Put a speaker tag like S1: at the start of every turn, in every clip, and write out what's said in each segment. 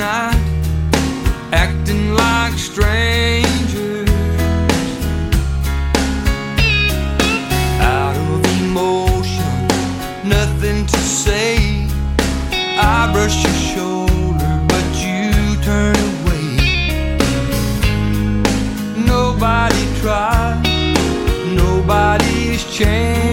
S1: not acting like strangers. Out of emotion, nothing to say. I brush your shoulder, but you turn away. Nobody tried, nobody's changed.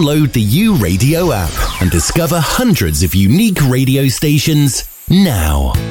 S2: download the U Radio app and discover hundreds of unique radio stations now.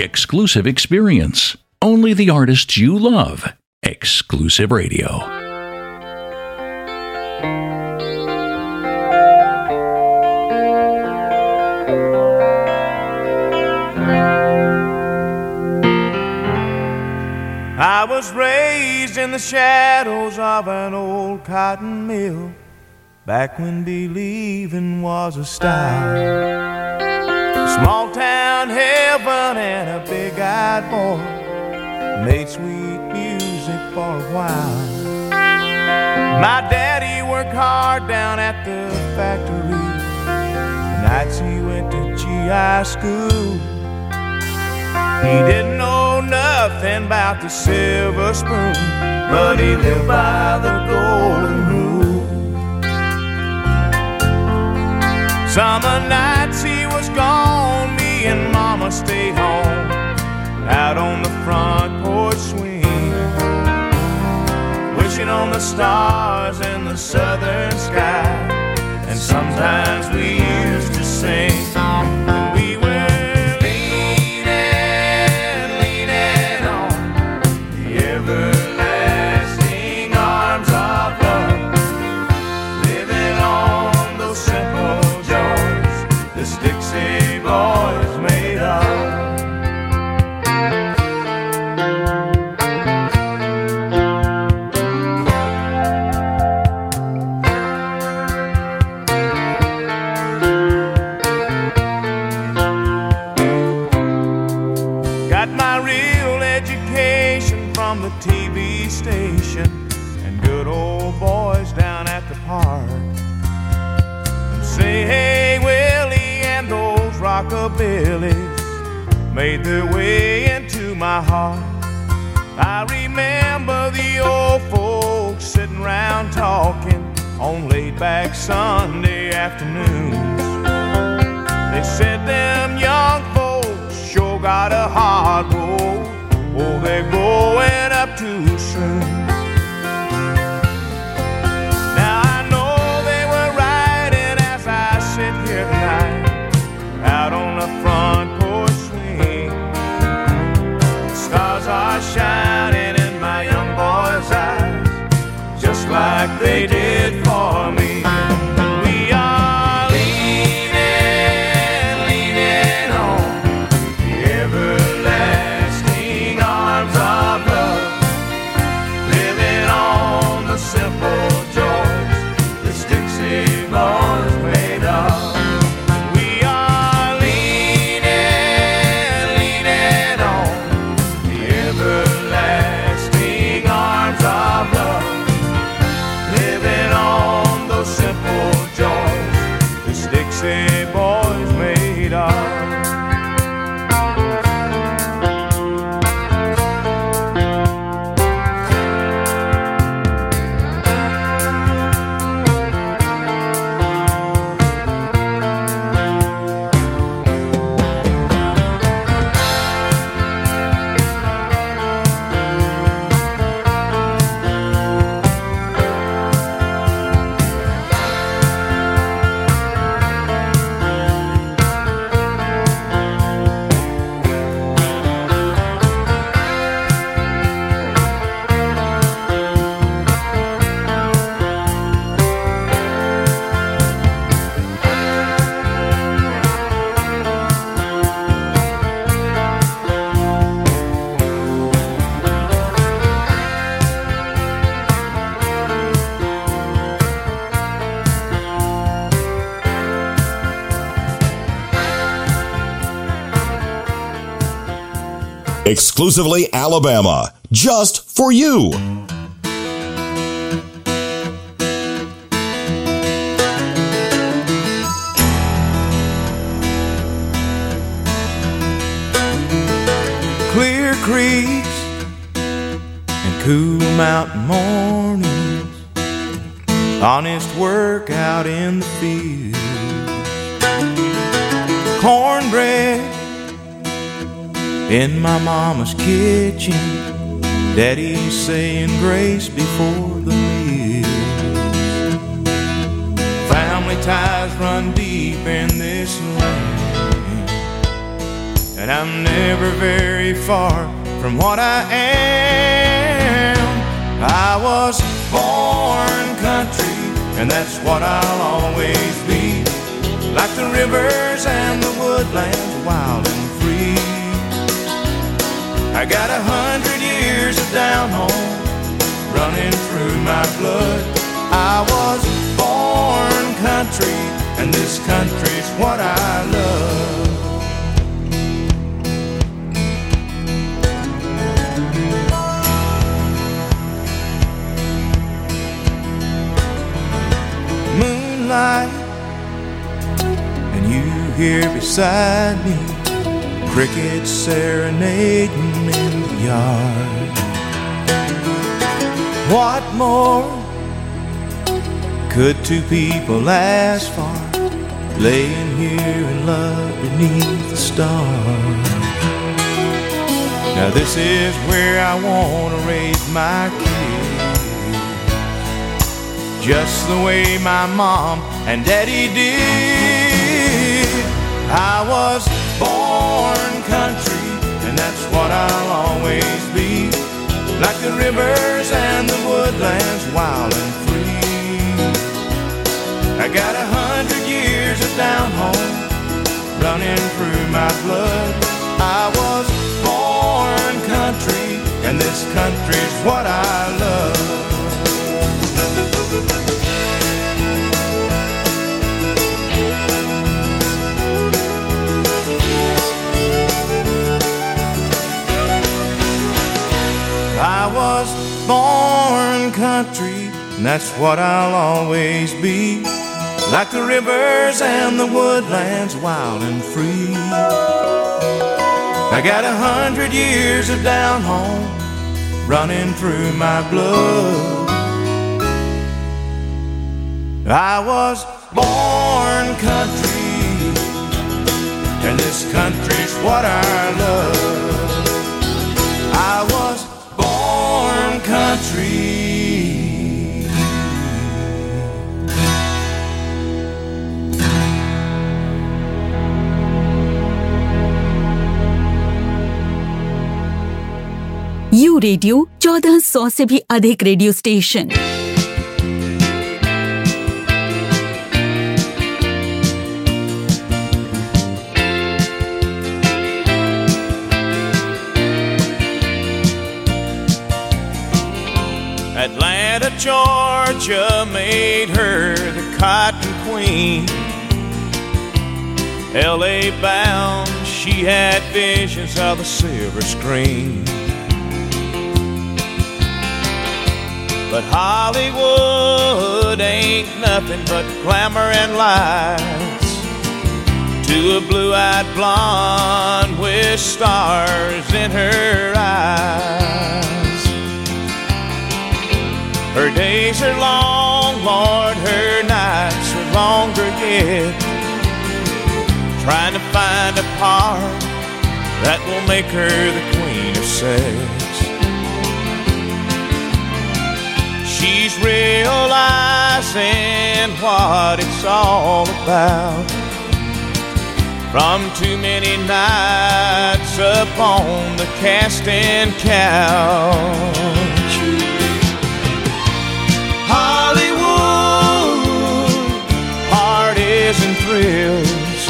S3: Exclusive experience. Only the artists you love. Exclusive radio.
S1: I was raised in the shadows of an old cotton mill back when believing was a style. Small town and a big eyed boy made sweet music for a while. My daddy worked hard down at the factory. Nights he went to GI school. He didn't know nothing about the silver spoon, but he lived by the golden rule. Summer nights he was gone, mama stayed home, out on the front porch swing, wishing on the stars in the southern sky, and sometimes we used to sing.
S4: Exclusively Alabama. Just for you.
S1: clear creeks and cool mountain mornings, honest work out in the field, cornbread in my mama's kitchen, daddy saying grace before the meal. Family ties run deep in this land and I'm never very far from what I am. I was born country, and that's what I'll always be. Like the rivers and the woodlands, wild and. I got a hundred years of down home running through my blood. I was born country, and this country's what I love. Moonlight, and you here beside me, crickets serenading in the yard. What more could two people ask for? Laying here in love beneath the stars. Now, this is where I want to raise my kids. Just the way my mom and daddy did. I was born country, and that's what I'll always be like the rivers and the woodlands, wild and free. I got a hundred years of down home running through my blood. I was born country, and this country's what I love. Born country, and that's what I'll always be. Like the rivers and the woodlands, wild and free. I got a hundred years of down home running through my blood. I was born country, and this country's what I love. I country.
S5: यू radio चौदह सौ से भी अधिक radio station
S1: Georgia made her the cotton queen. LA bound, she had visions of the silver screen. But Hollywood ain't nothing but glamour and lights to a blue eyed blonde with stars in her eyes. Her days are long, Lord, her nights are longer yet. Trying to find a part that will make her the queen of sex. She's realizing what it's all about. From too many nights upon the casting couch. Thrills.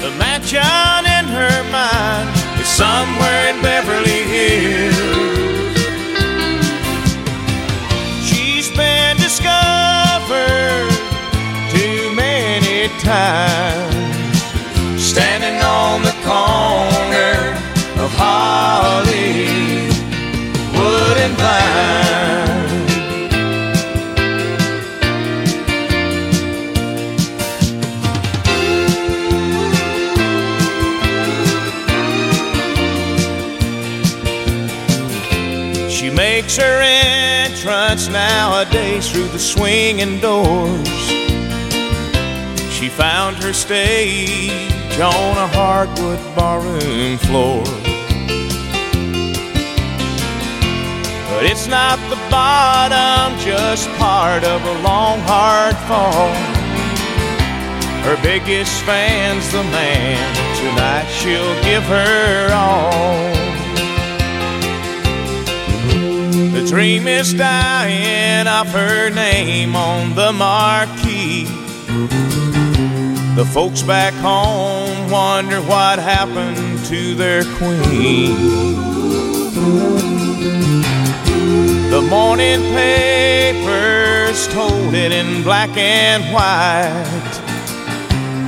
S1: The mansion in her mind is somewhere in Beverly Hills. She's been discovered too many times, nowadays through the swinging doors. She found her stage on a hardwood barroom floor. But it's not the bottom, just part of a long, hard fall. Her biggest fan's the man, tonight she'll give her all. Dream is dying of her name on the marquee. The folks back home wonder what happened to their queen. The morning papers told it in black and white,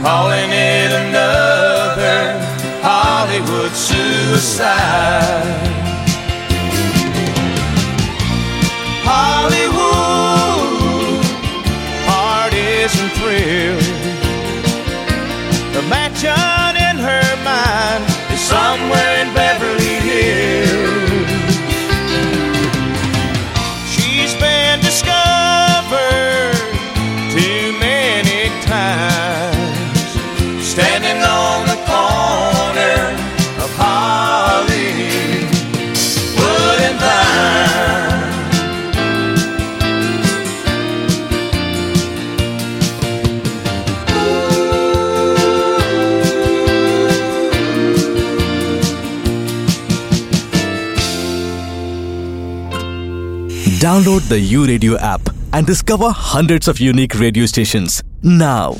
S1: calling it another Hollywood suicide. Hollywood parties and. The mansion in her mind is somewhere
S6: Download the U Radio app and discover hundreds of unique radio stations now.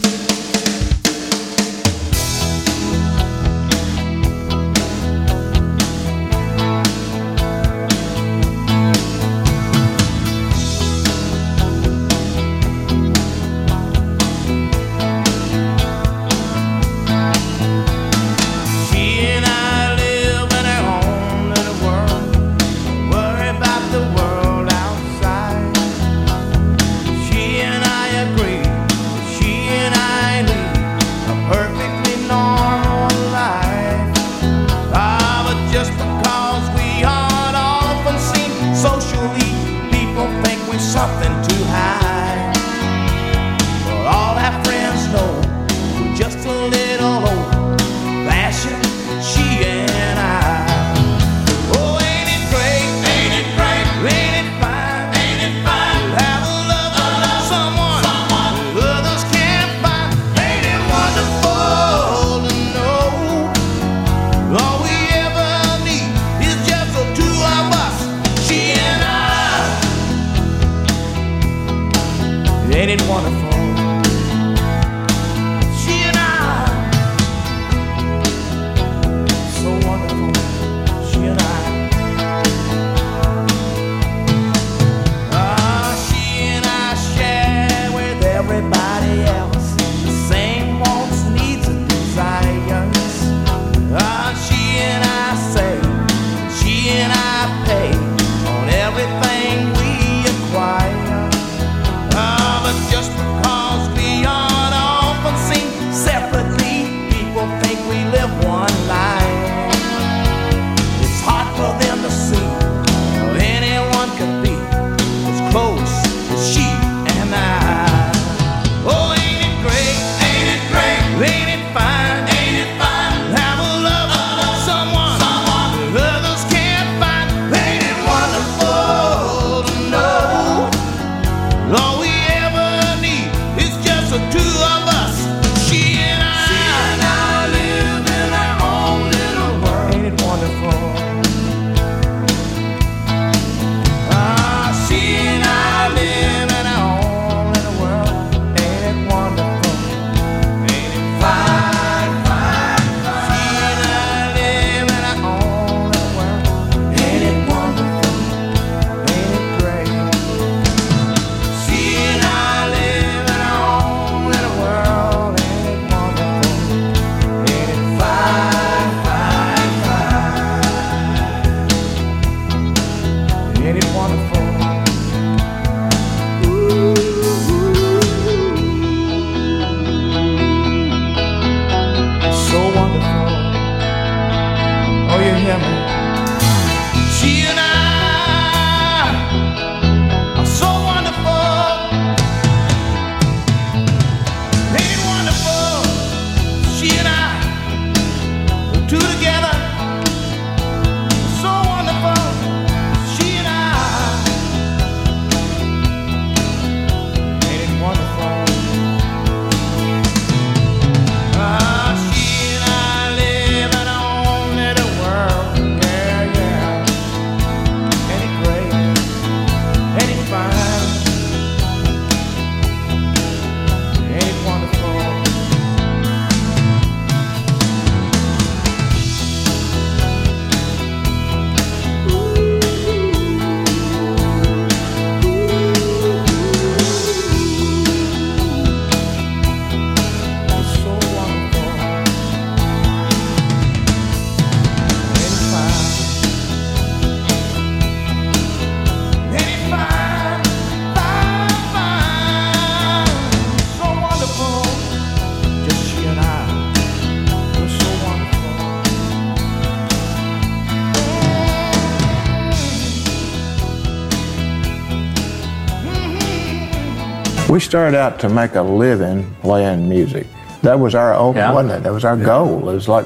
S7: Started out to make a living playing music. That was our own,
S8: Yeah.
S7: wasn't it? That was our goal. It was like,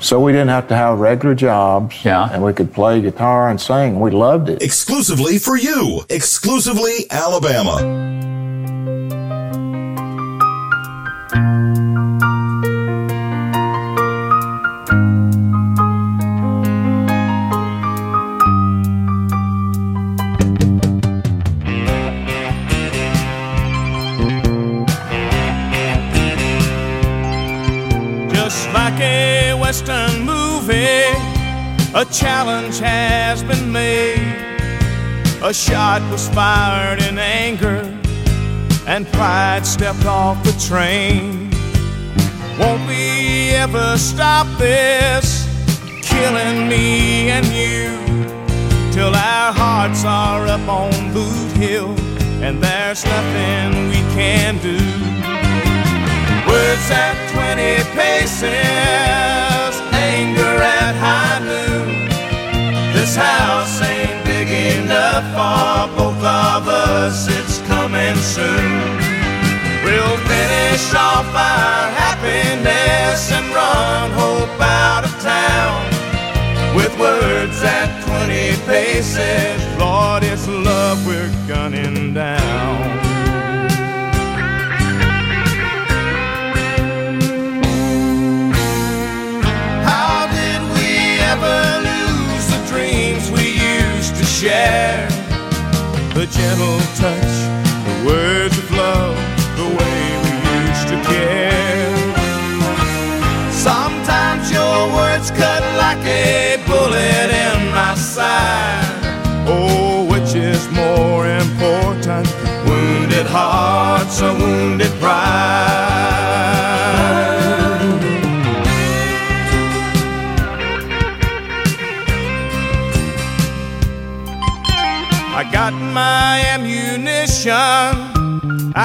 S7: so we didn't have to have regular jobs.
S8: Yeah.
S7: And we could play guitar and sing. We loved it.
S4: Exclusively for you. Exclusively Alabama.
S1: A challenge has been made. A shot was fired in anger, and pride stepped off the train. Won't we ever stop this killing me and you till our hearts are up on Boot Hill and there's nothing we can do? Words at 20 paces, anger at high noon. This house ain't big enough for both of us, it's coming soon. We'll finish off our happiness and run hope out of town with words at 20 paces. Lord, it's love we're gunning down. Share? The gentle touch, the words of love, the way we used to care. Sometimes your words cut like a bullet in my side. Oh, which is more important? Wounded hearts or wounded pride? My ammunition.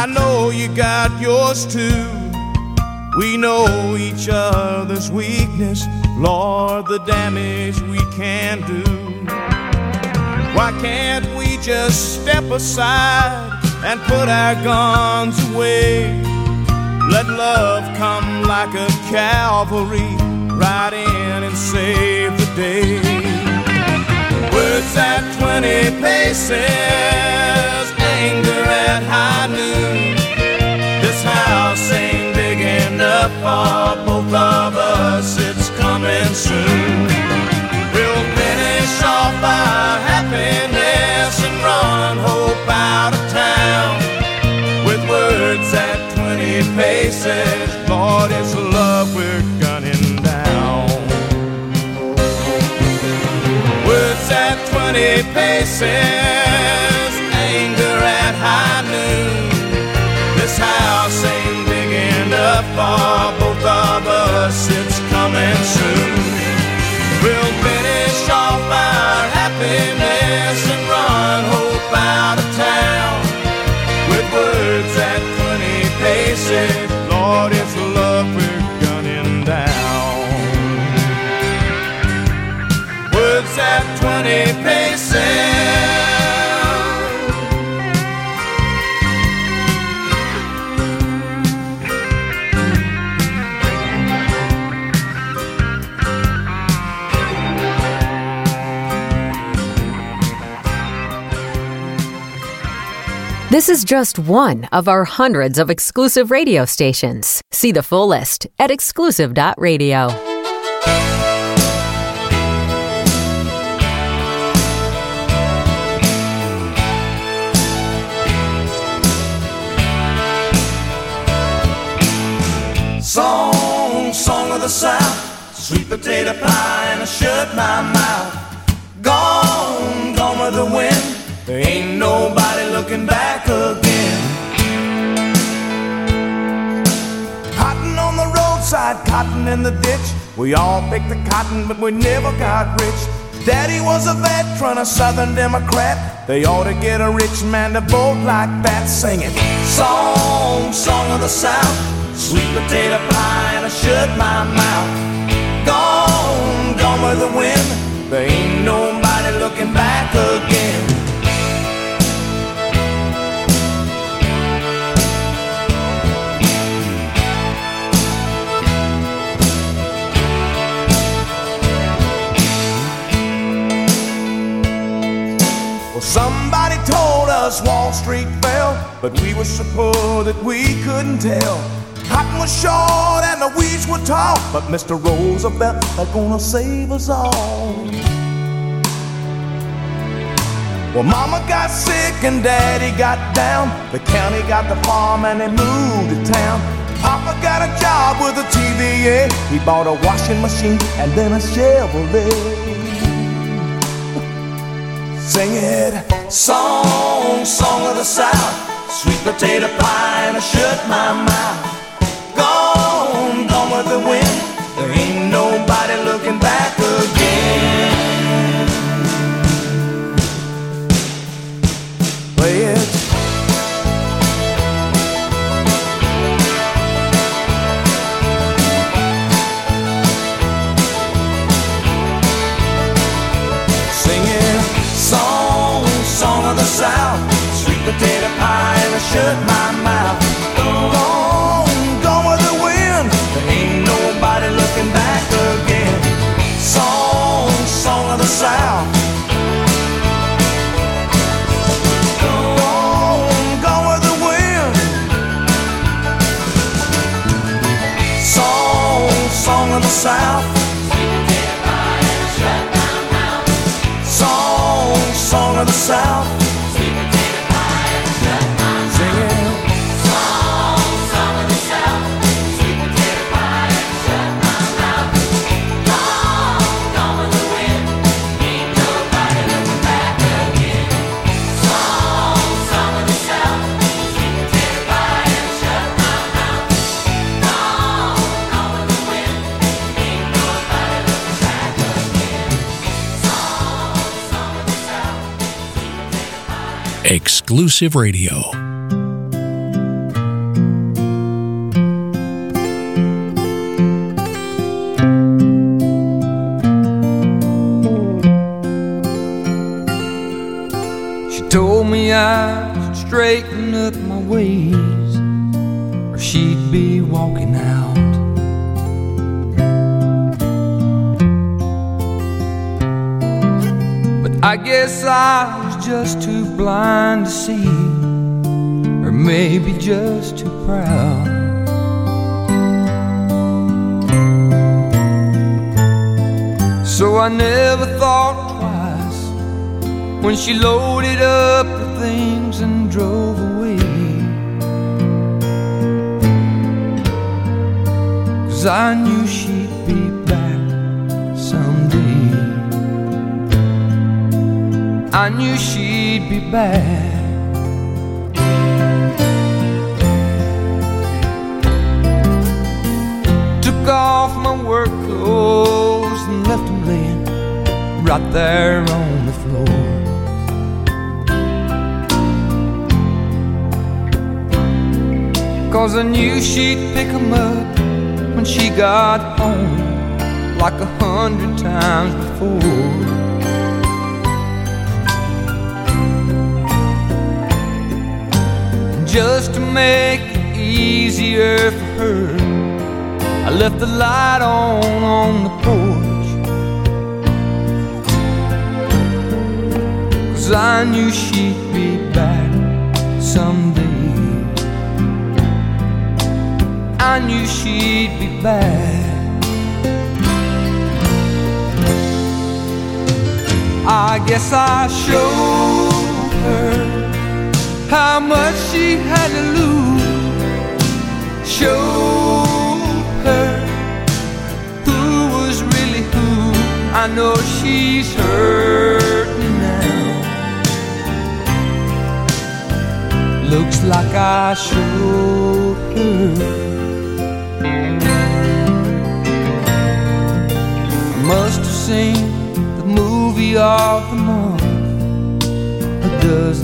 S1: I know you got yours too. We know each other's weakness, Lord, the damage we can do. Why can't we just step aside and put our guns away? Let love come like a cavalry, ride in and save the day. Words at 20 paces, anger at high noon. This house ain't big enough for both of us, it's coming soon. We'll finish off our happiness and run hope out of town with words at 20 paces. Lord, it's paces, anger at high noon. This house ain't big enough for both of us, it's coming soon. We'll finish off our happiness and run hope out of town with words at 20 paces. Lord, it's
S9: This is just one of our hundreds of exclusive radio stations. See the full list at exclusive.radio.
S1: the South, sweet potato pie, and I shut my mouth. Gone, gone with the wind. There ain't nobody looking back again. Cotton on the roadside, cotton in the ditch. We all picked the cotton, but we never got rich. Daddy was a veteran, a Southern Democrat. They ought to get a rich man to vote like that, singing song, song of the South, sweet potato pie, and I shut my mouth. Gone, gone with the wind. There ain't nobody looking back again. Wall Street fell, but we were so poor that we couldn't tell. Cotton was short and the weeds were tall, but Mr. Roosevelt was gonna save us all. Well, Mama got sick and Daddy got down. The county got the farm and they moved to town. Papa got a job with a TVA. He bought a washing machine and then a Chevrolet. Sing it, song, song of the South. Sweet potato pie and I shut my mouth. Gone, gone with the wind. Shut my mouth. Gone, gone with the wind. There ain't nobody looking back again. Song, song of the South. Gone, gone with the wind. Song, song of the South. Song, song of the South.
S3: Exclusive Radio.
S8: She told me I should straighten up my ways, or she'd be walking out. But I guess I just too blind to see, or maybe just too proud. So I never thought twice when she loaded up her things and drove away. Cause I knew she'd be I knew she'd be back. Took off my work clothes and left them laying right there on the floor. Cause I knew she'd pick 'em up when she got home, like a hundred times before. Just to make it easier for her, I left the light on on the porch. Cause I knew she'd be back someday. I knew she'd be back. I guess I showed her how much she had to lose. Showed her who was really who. I know she's hurting now. Looks like I showed her. Must have seen the movie of the month a dozen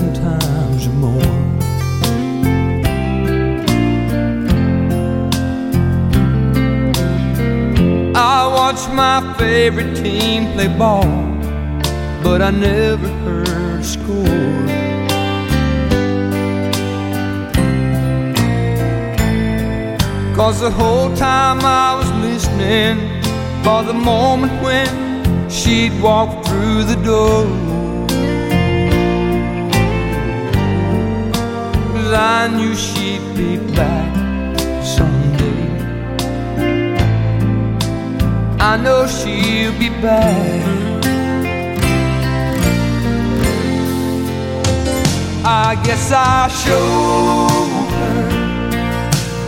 S8: I watched my favorite team play ball, but I never heard score. Cause the whole time I was listening for the moment when she'd walk through the door. I knew she'd be back I know she'll be back. I guess I showed her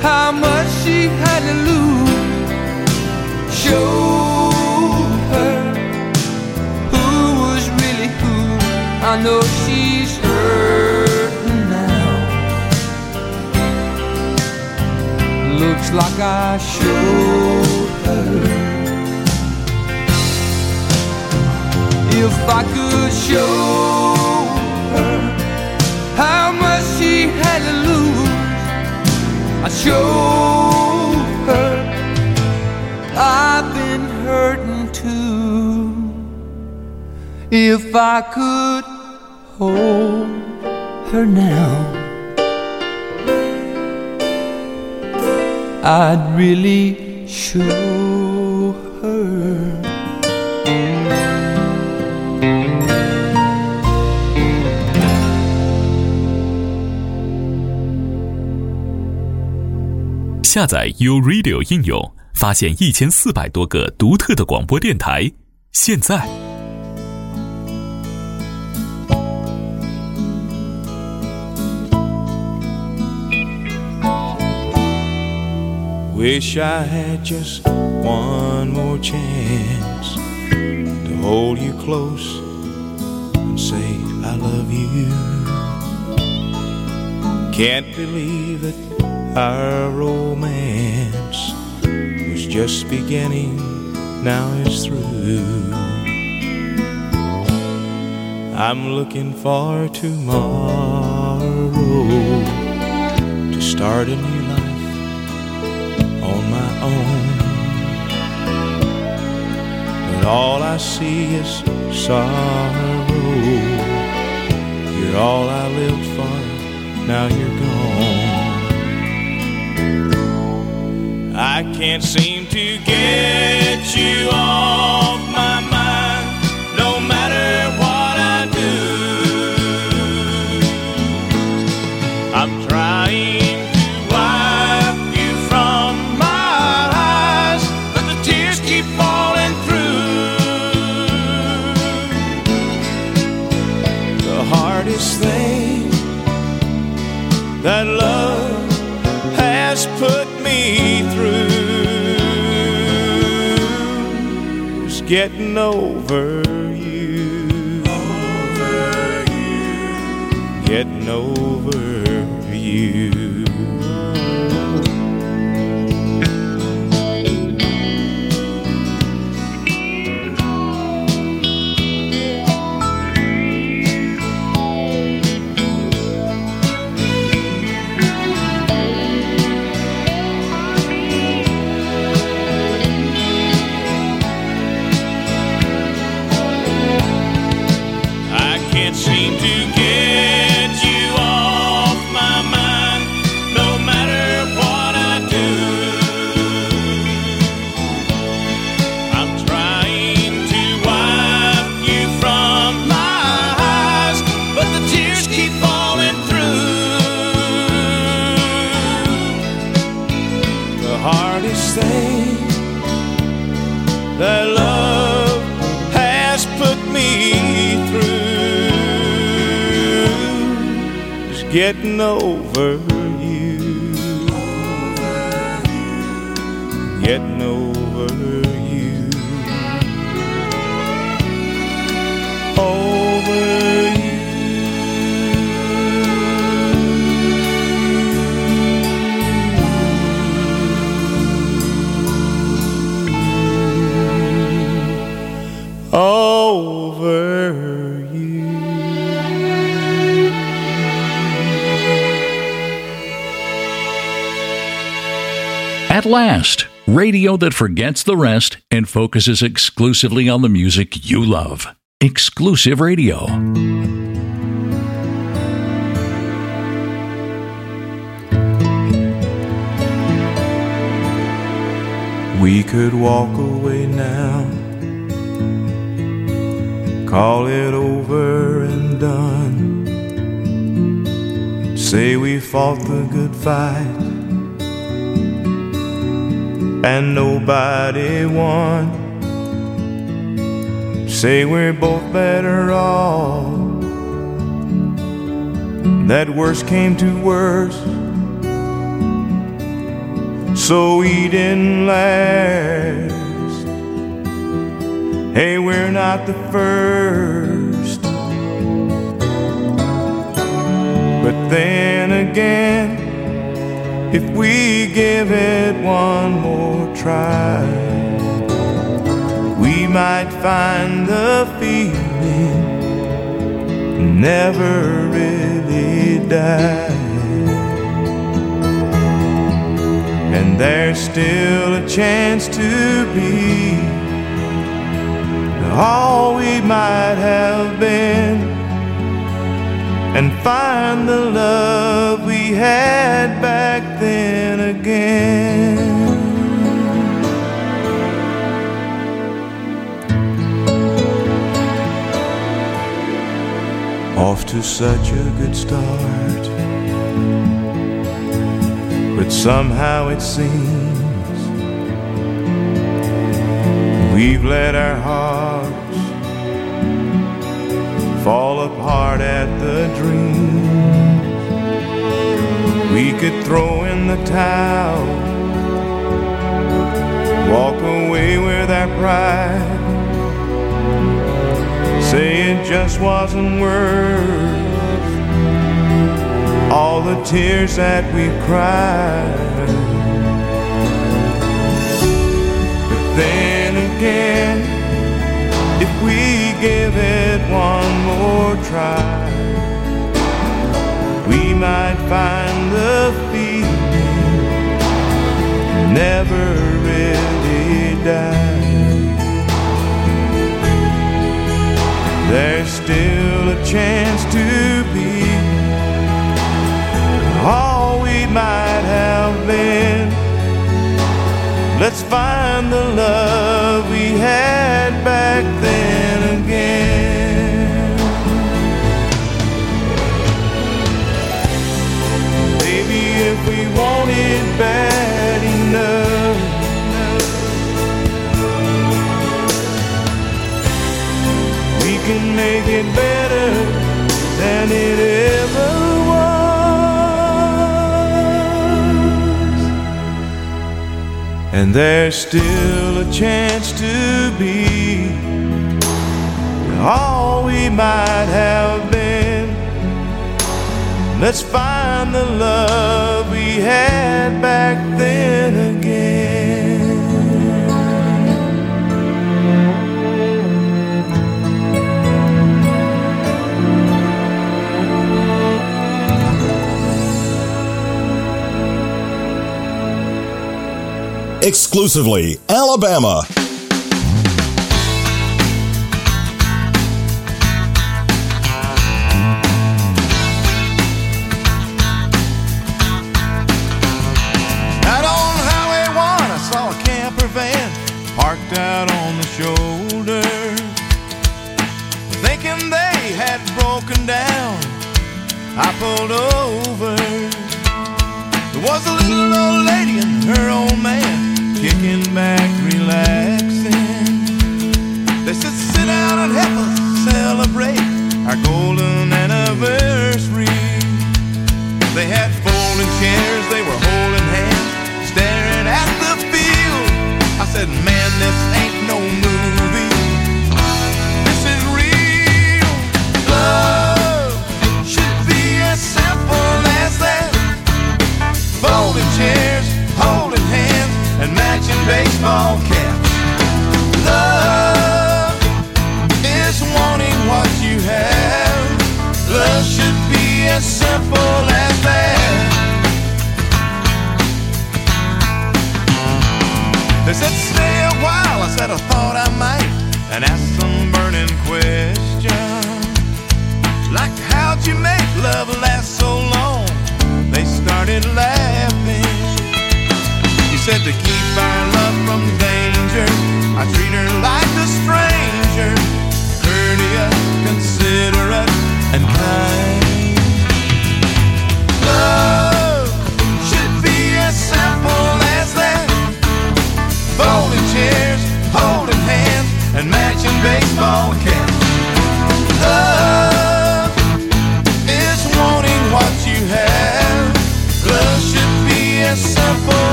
S8: how much she had to lose. Showed her who was really who. I know she's hurting now. Looks like I showed her. If I could show. Her how much she had to lose, I showed her. I've been hurting too. If I could hold her now, I'd really show
S10: 下载 uradio 应用发现一千四百多个独特的广播电台现在
S1: wish i had just one more chance hold you close say i love you can't believe it our romance was just beginning, now it's through. I'm looking for tomorrow to start a new life on my own. But all I see is sorrow. You're all I lived for, now you're gone. I can't seem to get you off getting over
S3: Last, radio that forgets the rest and focuses exclusively on the music you love. Exclusive radio.
S1: We could walk away now, call it over and done. Say we fought the good fight and nobody won. Say we're both better off. That worst came to worst, so we didn't last. Hey, we're not the first. But then again, if we give it one more try, we might find the feeling never really died. And there's still a chance to be all we might have been and find the love we had back then again. Off to such a good start, but somehow it seems we've let our hearts fall apart at the dreams. We could throw in the towel, walk away with our pride, say it just wasn't worth all the tears that we cried. But then again, if we give it one more try, might find the feeling never really died. There's still a chance to be all we might have been. Let's find the love we had back then again. It bad enough, we can make it better than it ever was. And there's still a chance to be all we might have been. Let's find the love had back then again.
S4: Exclusively Alabama.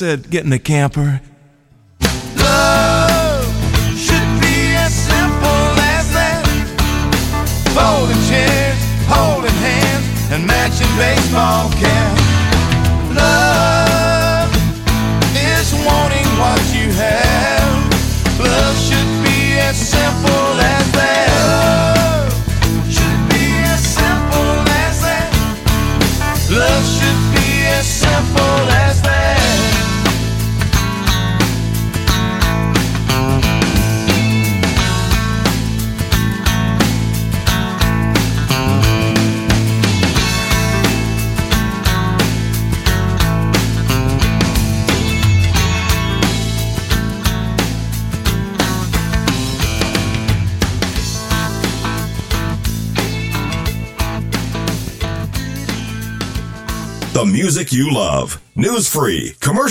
S1: said, get in the camper.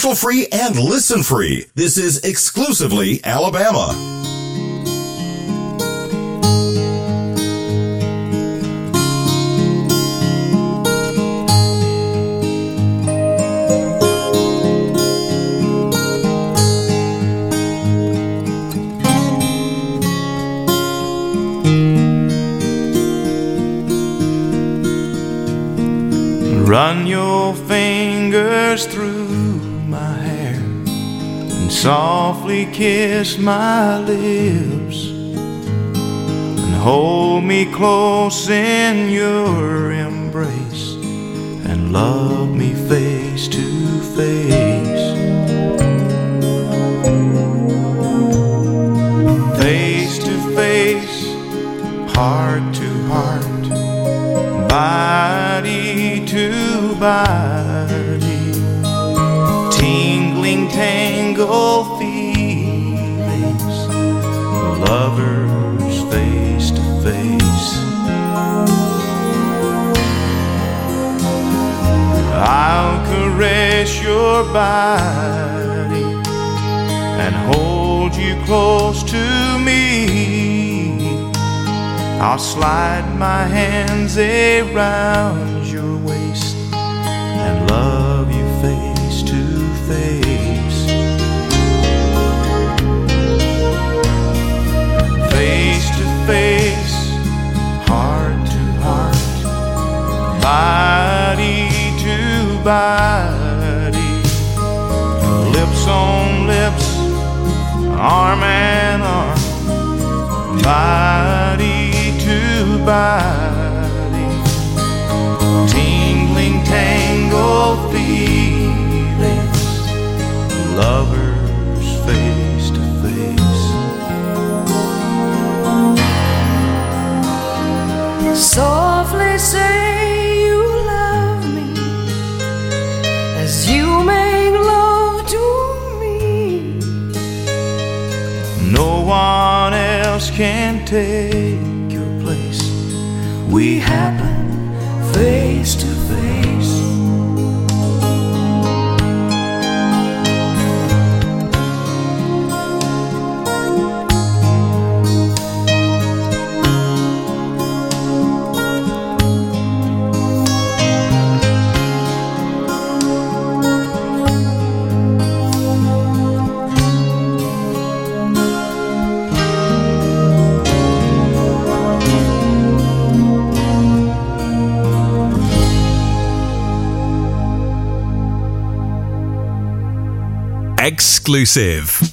S4: commercial free and listen free. This is exclusively Alabama.
S1: kiss my lips and hold me close in your your body and hold you close to me. I'll slide my hands around your waist and love you face to face. Face to face, heart to heart, body to body on lips, arm and arm, body to body, tingling, tangled feelings, lovers face to face.
S11: Softly say.
S1: take.
S10: exclusive.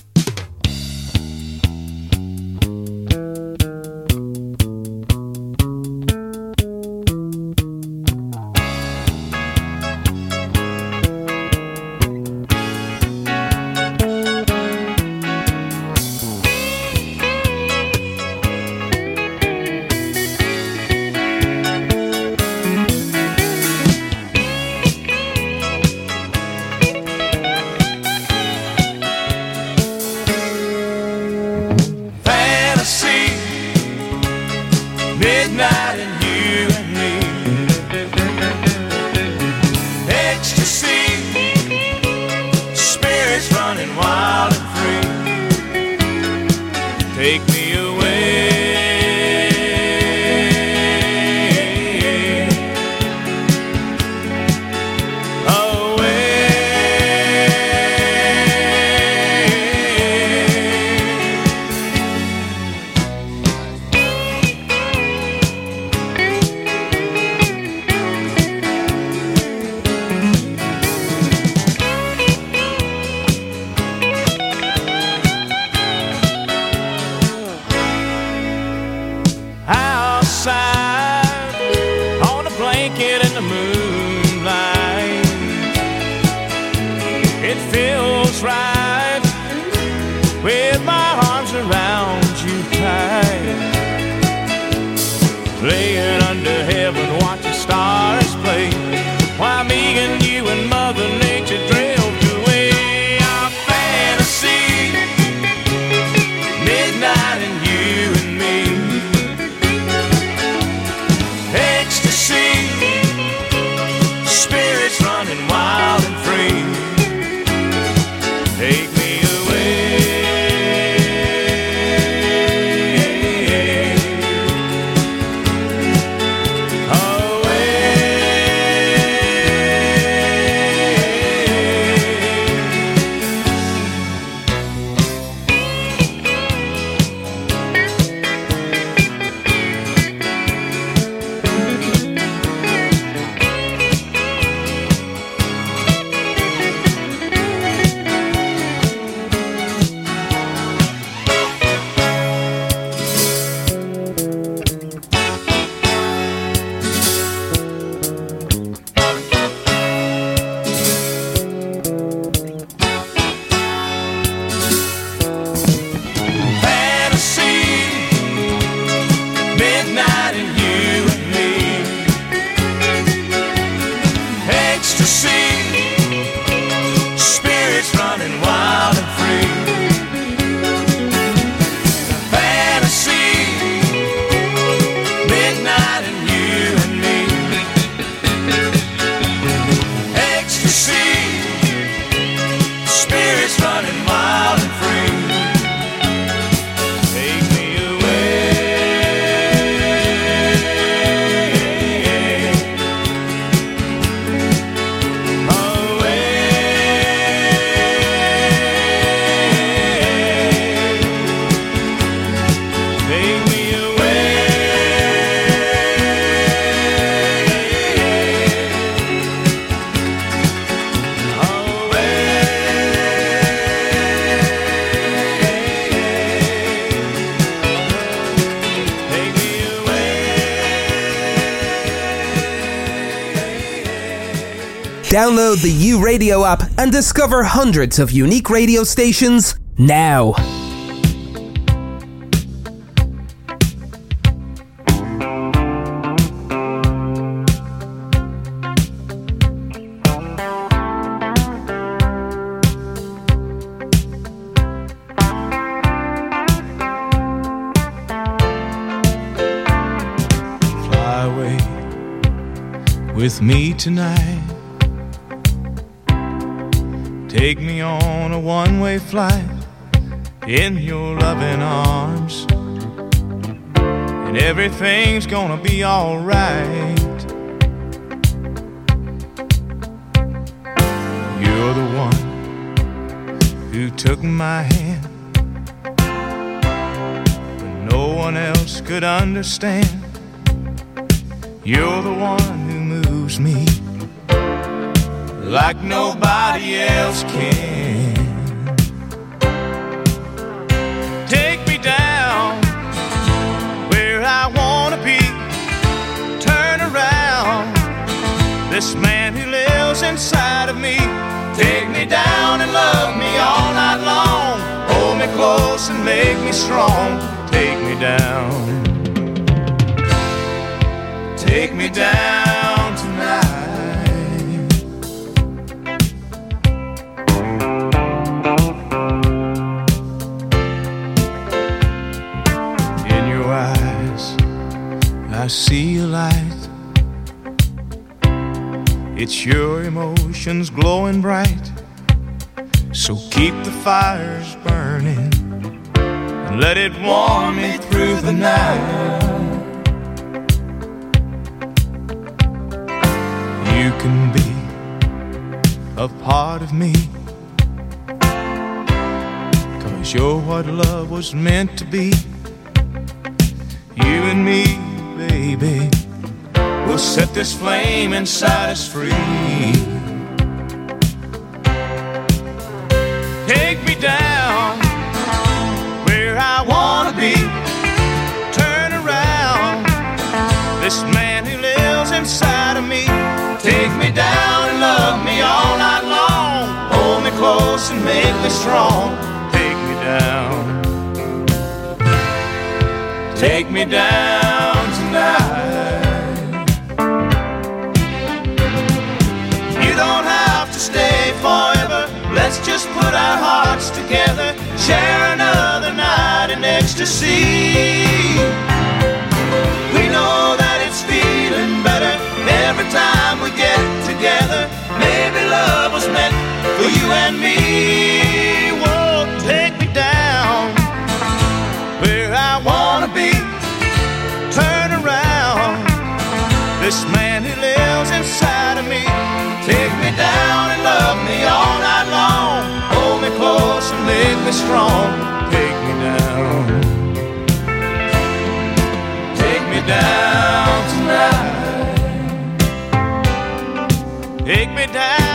S12: Download the U Radio app and discover hundreds of unique radio stations now.
S1: With me tonight. Take me on a one way flight in your loving arms. And everything's gonna be alright. You're the one who took my hand when no one else could understand. You're the one who moves me like nobody else can. Take me down where I wanna be. Turn around this man who lives inside of me. Take me down and love me all night long. Hold me close and make me strong. Take me down. Take me down I see a light. It's your emotions glowing bright. So keep the fires burning and let it warm me through the night. You can be a part of me. Cause you're what love was meant to be. Set this flame inside us free. Take me down where I wanna be. Turn around this man who lives inside of me. Take me down and love me all night long. Hold me close and make me strong. Take me down. Take me down Share another night in ecstasy. We know that it's feeling better every time we get together. Maybe love was meant for you and me. Whoa, take me down where I wanna be. Turn around this strong. Take me down. Take me down tonight. Take me down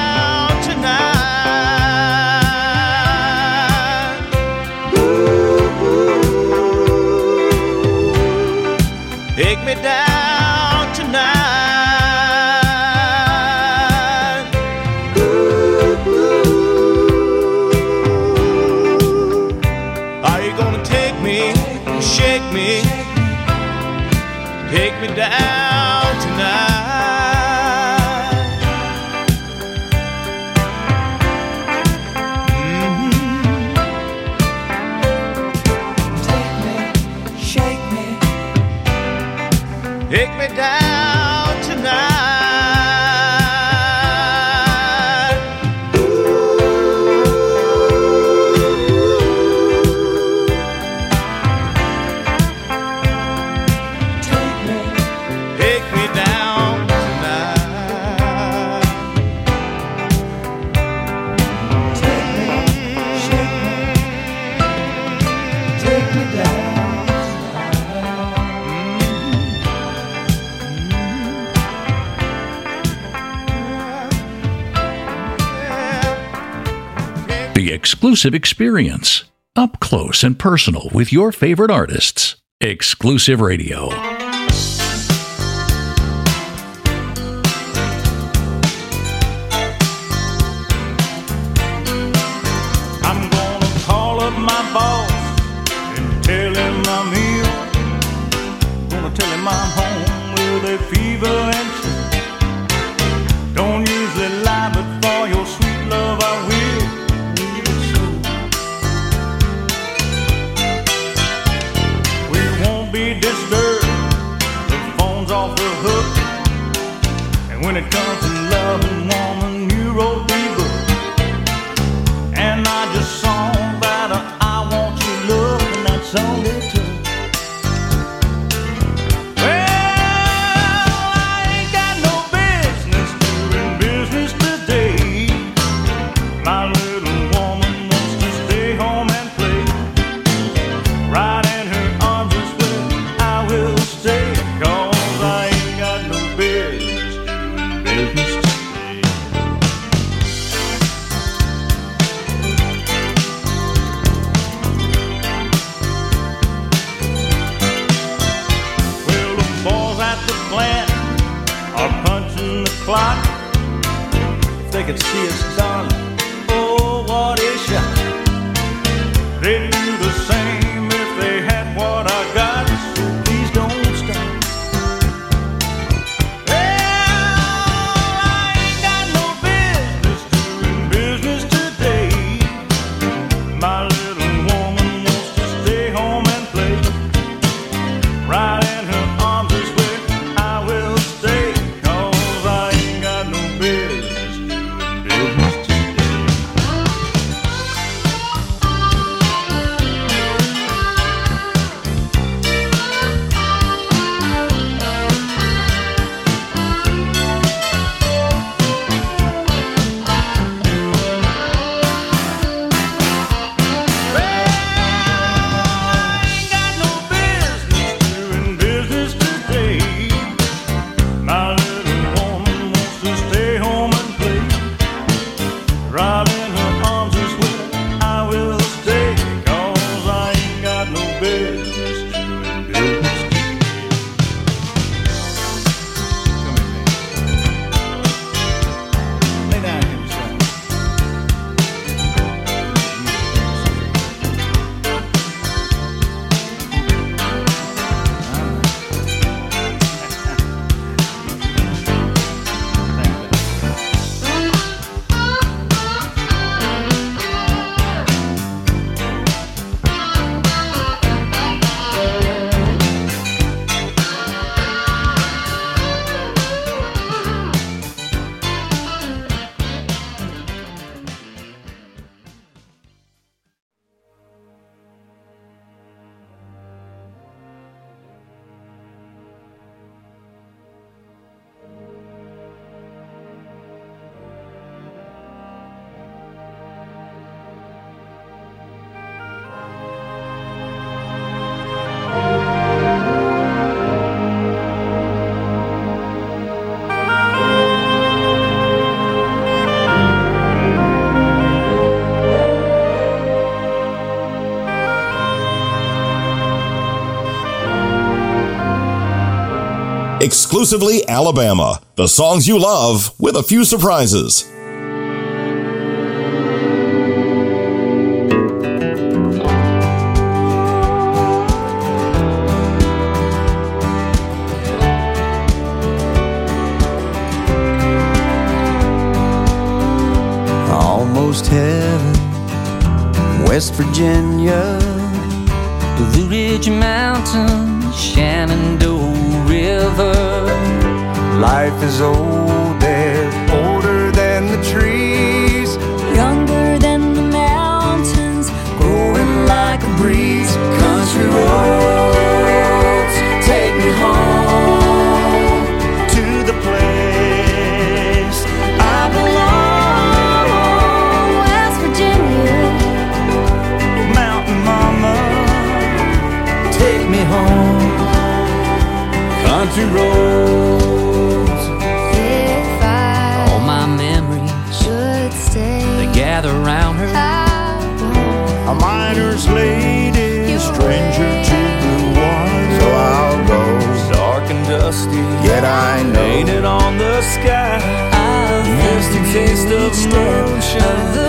S3: Exclusive experience. Up close and personal with your favorite artists. Exclusive Radio.
S4: exclusively Alabama. The songs you love with a few surprises.
S13: Almost heaven, West Virginia,
S8: Blue Ridge Mountains, Shenandoah.
S13: Life is over. empty roads.
S14: If I
S8: all my memories
S14: should stay,
S8: they gather round her.
S13: A miner's lady, stranger way. to blue water. So I'll go.
S1: Dark and dusty,
S13: yet I know.
S1: Painted on the sky, a misty taste of moonshine.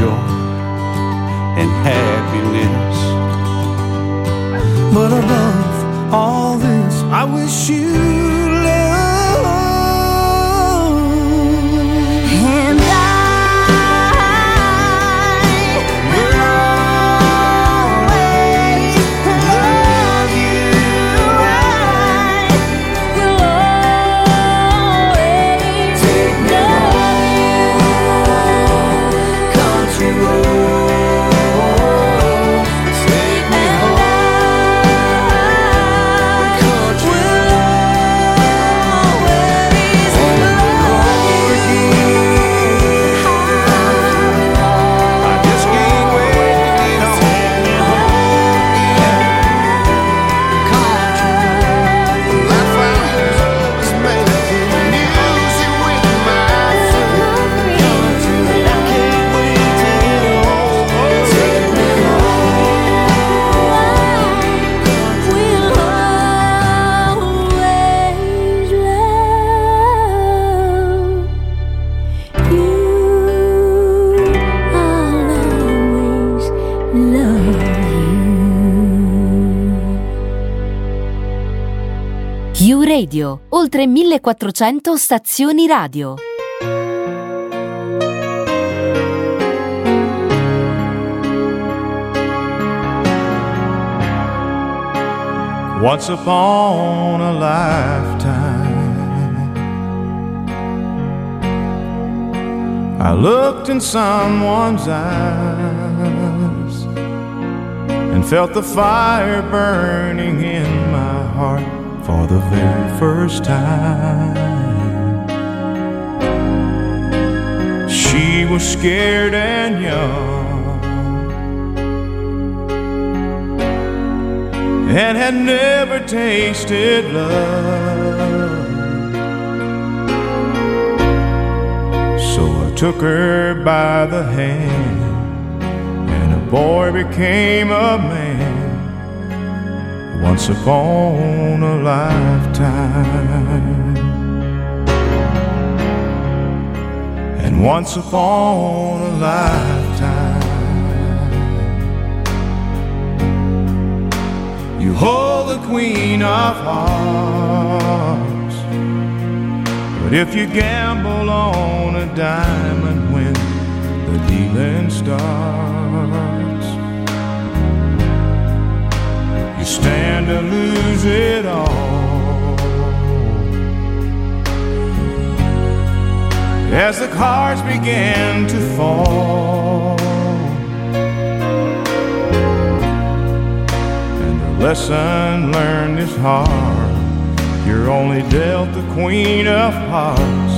S13: Joy and happiness. But above all this, I wish you
S9: Radio, oltre 1400 stazioni radio.
S1: Once upon a lifetime, I looked in someone's eyes and felt the fire burning the very first time. She was scared and young. and had never tasted love. So I took her by the hand, and a boy became a man once upon a lifetime. And once upon a lifetime. You hold the queen of hearts. But if you gamble on a diamond when the dealing starts, stand to lose it all. As the cards began to fall. And the lesson learned is hard. You're only dealt the queen of hearts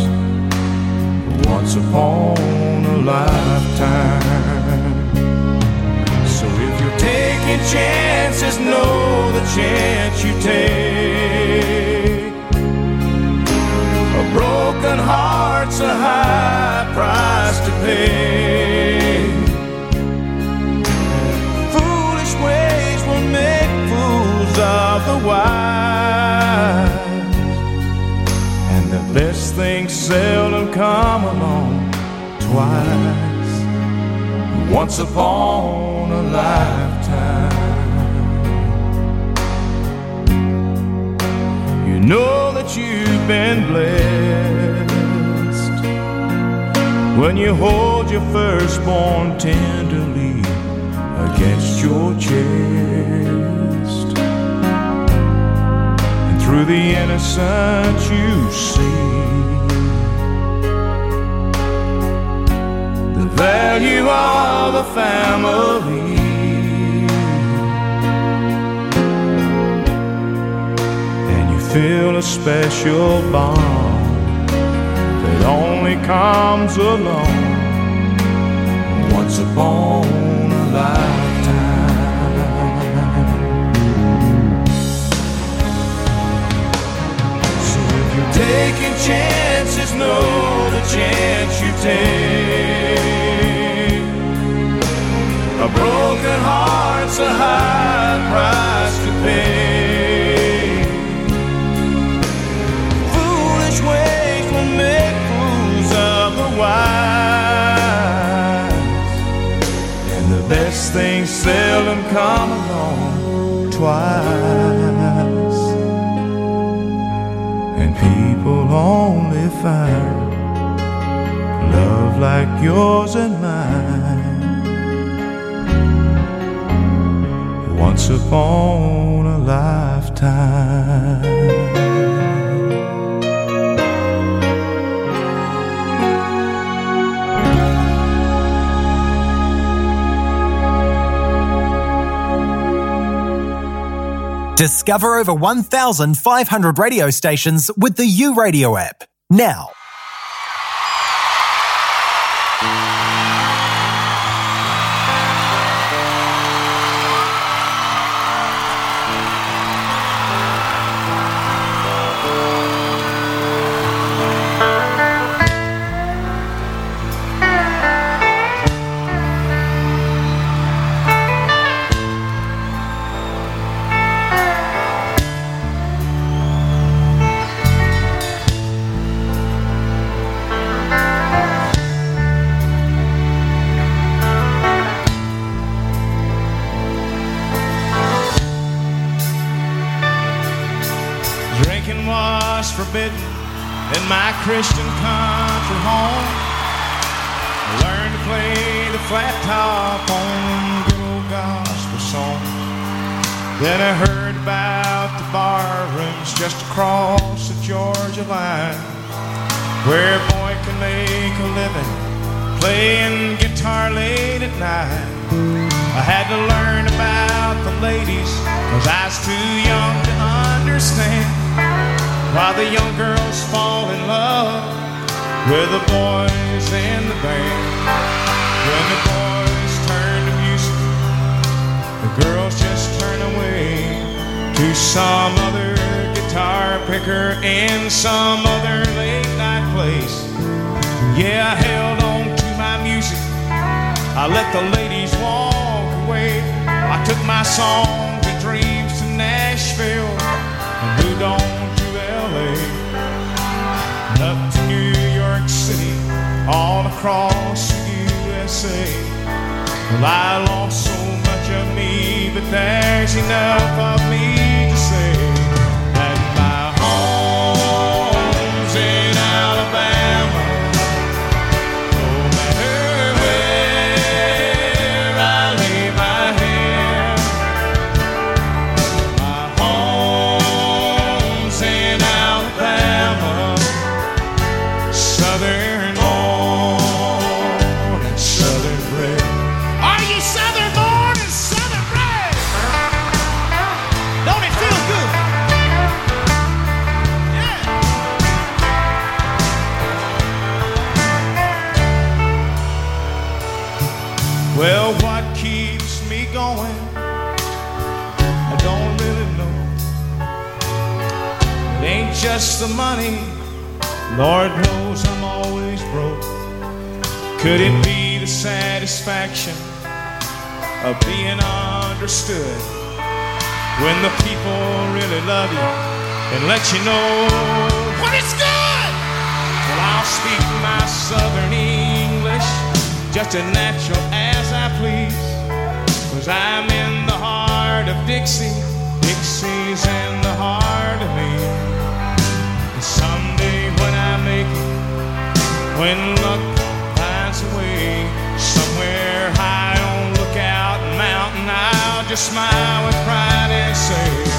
S1: once upon a lifetime. Chances, know the chance you take. A broken heart's a high price to pay. Foolish ways will make fools of the wise. And the best things seldom come along twice. Once upon a lifetime. Know that you've been blessed when you hold your firstborn tenderly against your chest. And through the innocence you see the value of a family. Feel a special bond that only comes along once upon a lifetime. So if you're taking chances, know the chance you take. A broken heart's a high price to pay.
S15: Best things seldom come along twice, and people only find love like yours and mine. Once upon a life.
S1: Discover over 1,500 radio stations with the YouRadio app. Now,
S15: just a natural as I please. Cause I'm in the heart of Dixie, Dixie's in the heart of me. And someday when I make it, when luck finds a way, somewhere high on Lookout Mountain, I'll just smile with pride and say,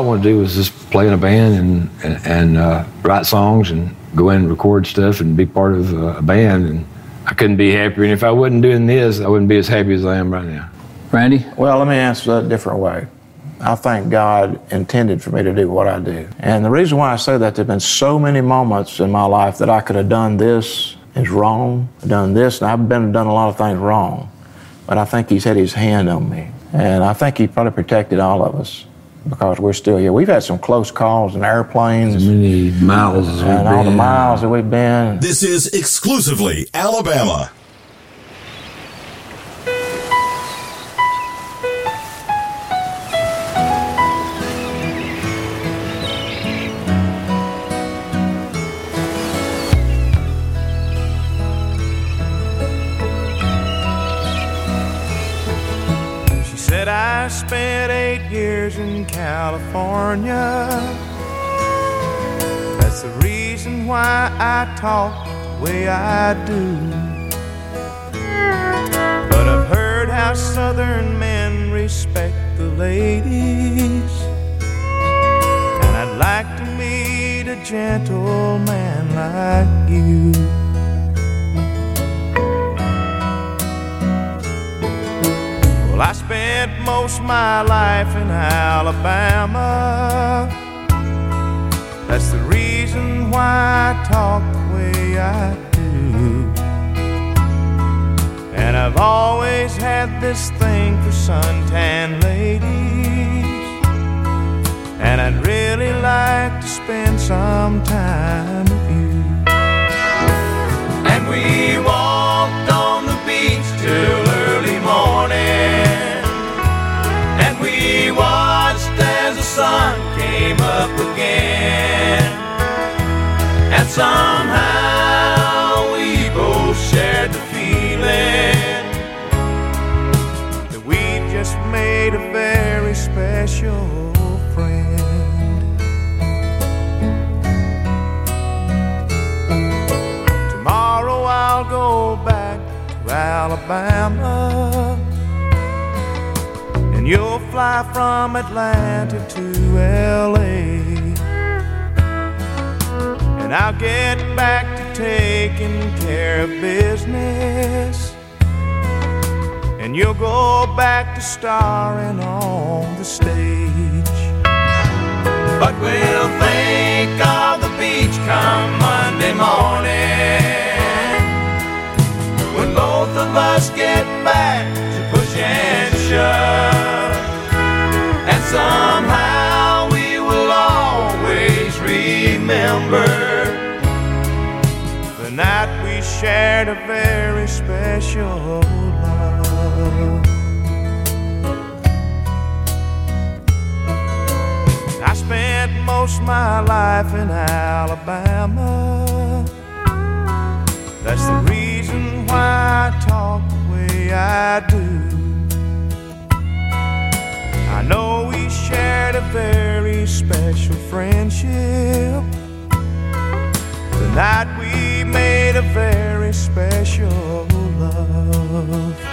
S16: All I wanted to do was just play in a band and and, and uh, write songs and go in and record stuff and be part of uh, a band. And I couldn't be happier. And if I wasn't doing this, I wouldn't be as happy as I am right now.
S7: Randy? Well, let me answer that a different way. I think God intended for me to do what I do. And the reason why I say that, there have been so many moments in my life that I could have done this is wrong, done this, and I've been done a lot of things wrong. But I think He's had His hand on me. And I think He probably protected all of us because we're still here. We've had some close calls in airplanes.
S16: As many miles as we've
S7: and all the miles that we've been.
S4: This is exclusively Alabama.
S1: Years in California. That's the reason why I talk the way I do. But I've heard how southern men respect the ladies. And I'd like to meet a gentleman like you. Well, I spent most my life in Alabama. That's the reason why I talk the way I do. And I've always had this thing for suntan ladies. And I'd really like to spend some time with you. And we walked on the beach till came up again. And somehow we both shared the feeling that we just made a very special friend. Tomorrow I'll go back to Alabama. You'll fly from Atlanta to LA. And I'll get back to taking care of business. And you'll go back to starring on the stage. But we'll think of the beach come Monday morning. When both of us get back to push and shove. Somehow we will always remember the night we shared a very special love. I spent most of my life in Alabama. That's the reason why I talk the way I do. I know shared a very special friendship. The night we made a very special love.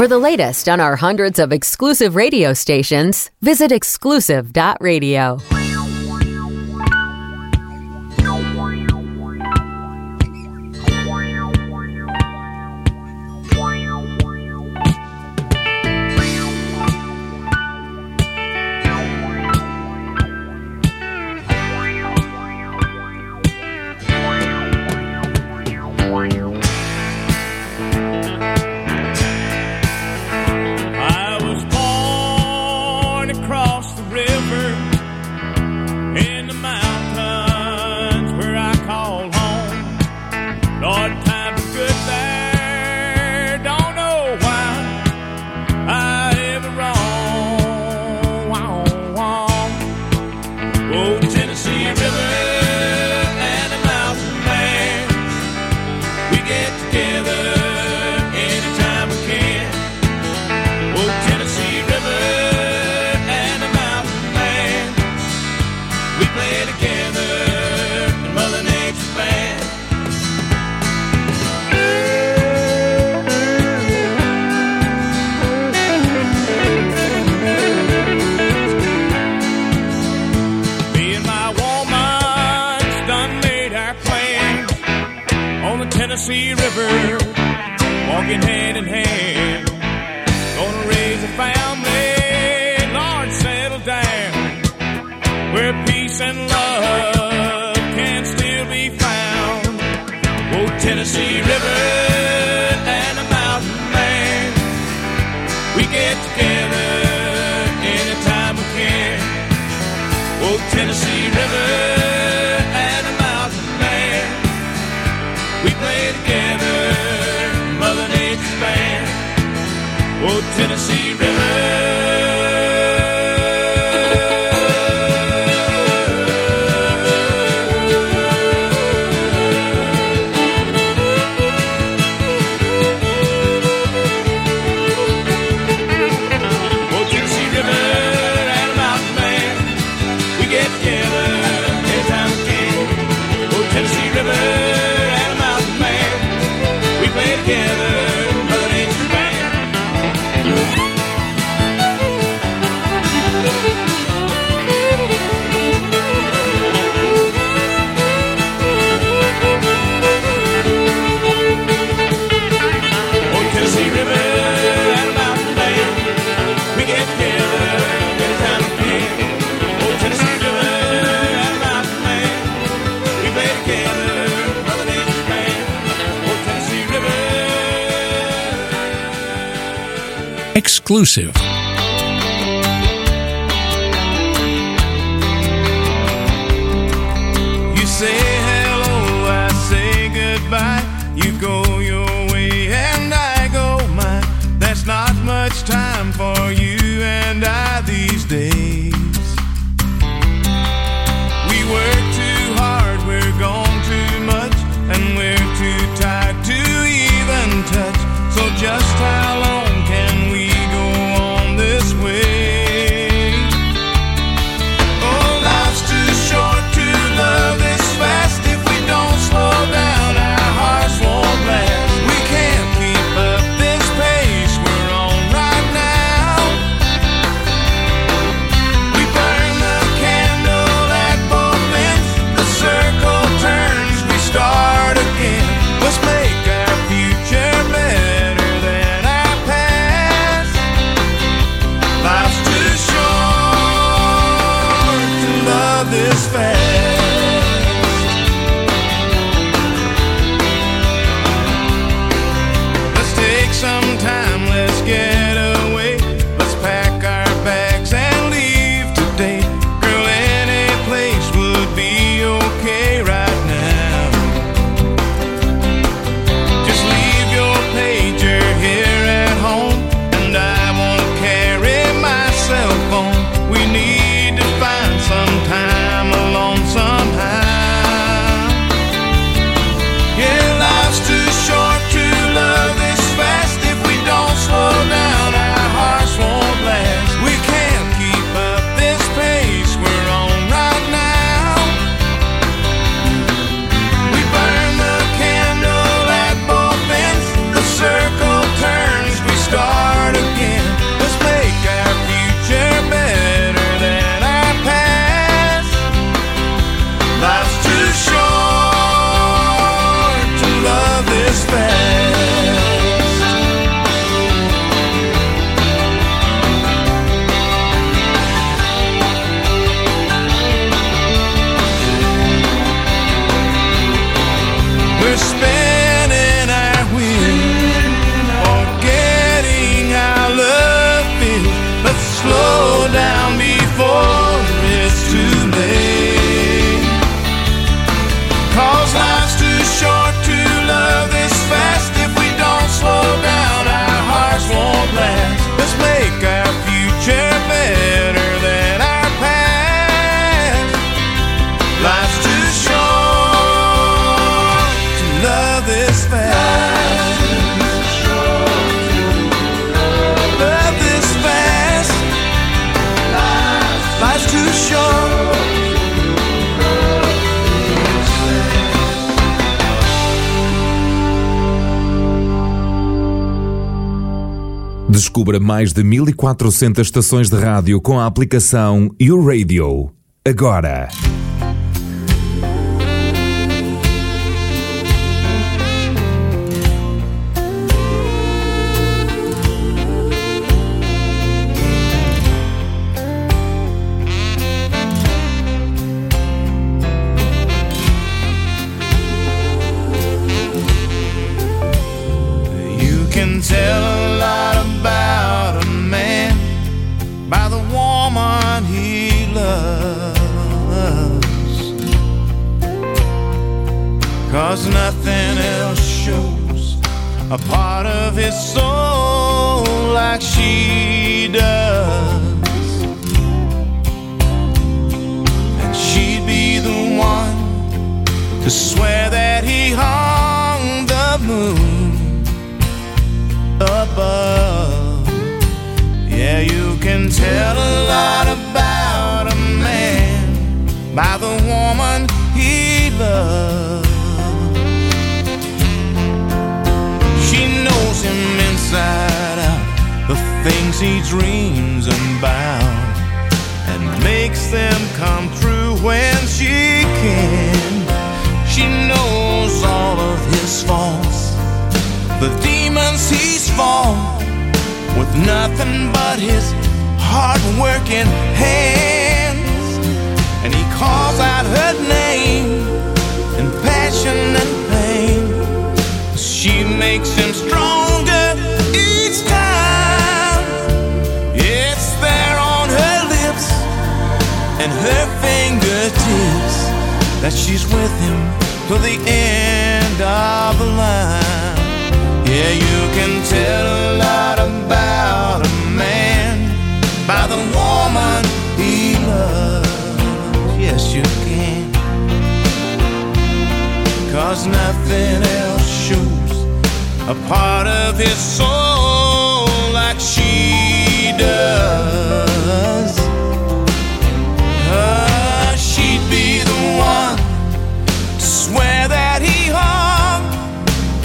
S1: For the latest on our hundreds of exclusive radio stations, visit exclusive.radio.
S3: exclusive.
S17: mais de 1400 estações de rádio com a aplicação YouRadio. Agora!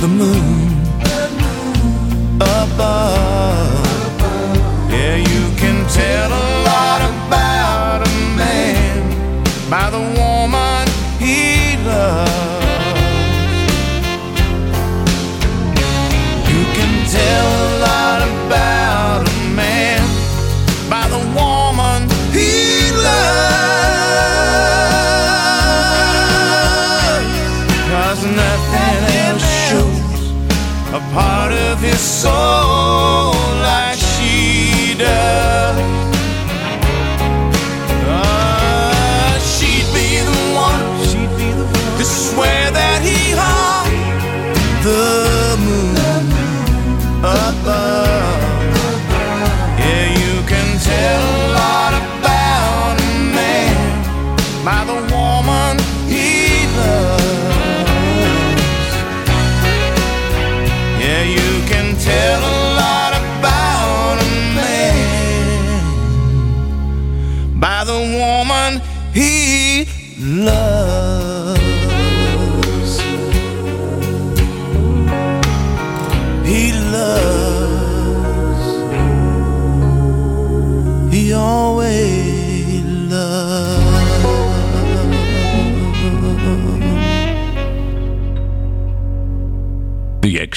S1: the moon.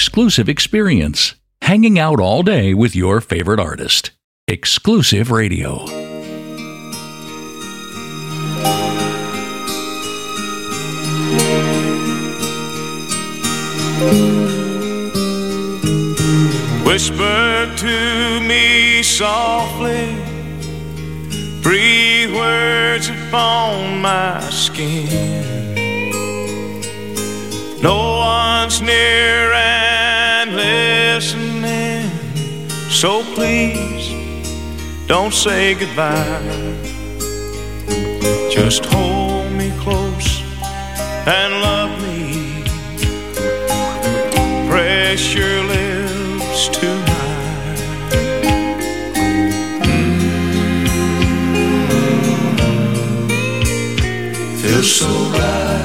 S3: exclusive experience, hanging out all day with your favorite artist. Exclusive Radio.
S1: Whisper to me softly, breathe words upon my skin. No one's near and listening, so please don't say goodbye. Just hold me close and love me. Press your lips to mine. Mm. Feels so right.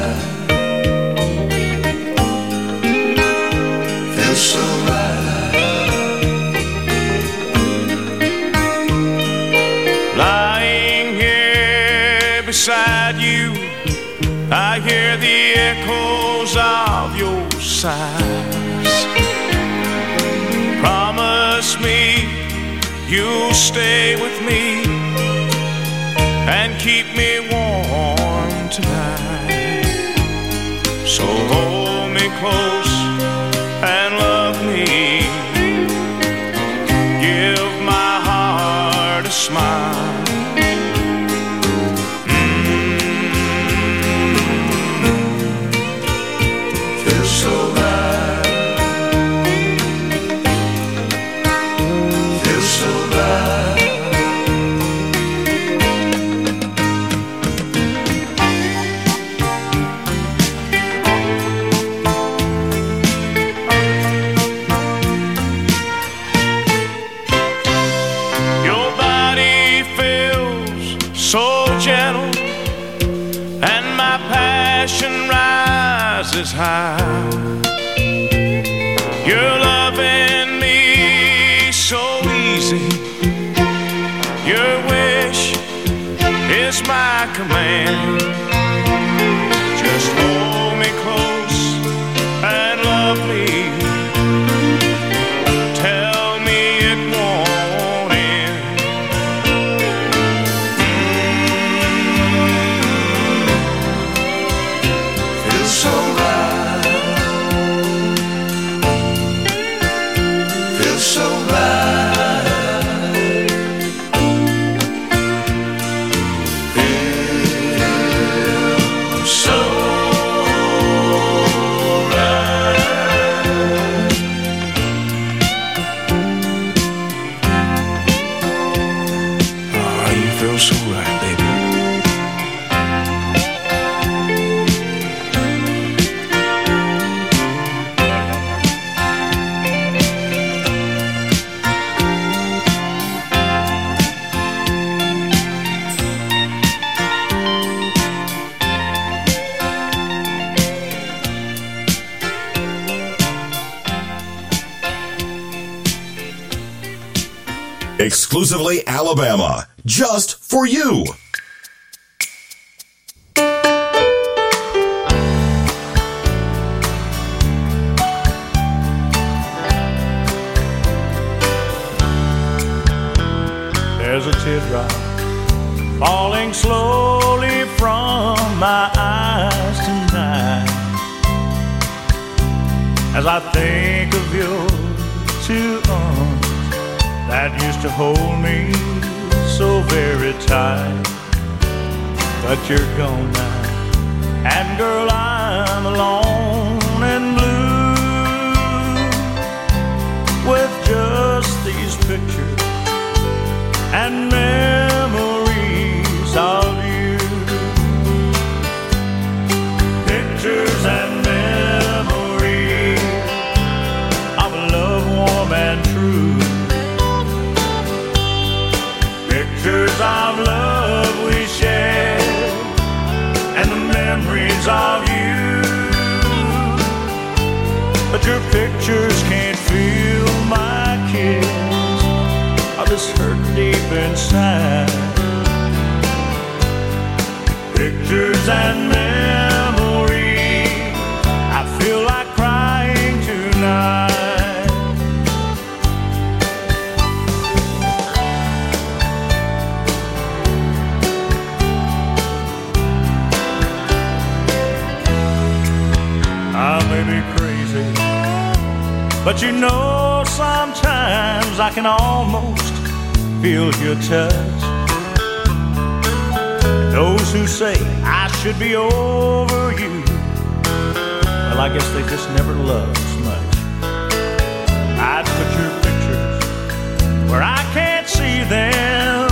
S2: Promise me you'll stay with me and keep me warm tonight.
S4: Exclusively Alabama. Just for you.
S2: There's a teardrop falling slowly from my eyes tonight as I think of arms that used to hold me so very tight. But you're gone now, and girl, I'm alone and blue with just these pictures and memories of you. But your pictures can't feel my kiss of just hurt deep inside. Pictures and memories, but you know sometimes I can almost feel your touch. Those who say I should be over you, well, I guess they just never loved as much. I'd put your pictures where I can't see them,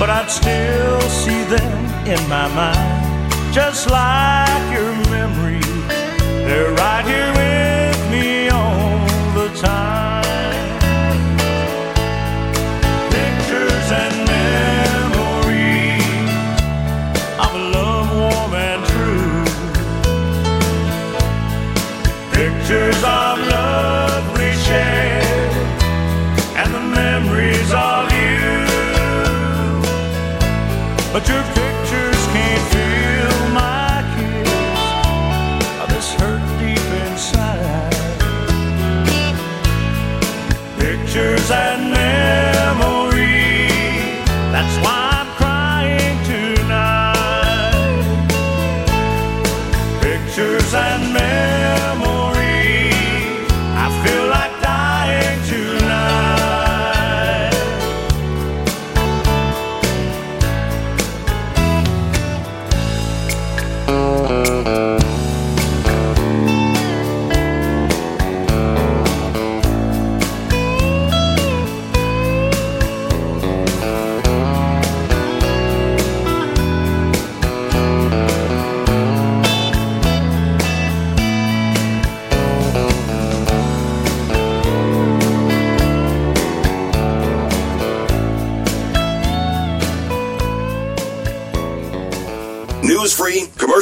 S2: but I'd still see them in my mind, just like your memories. They're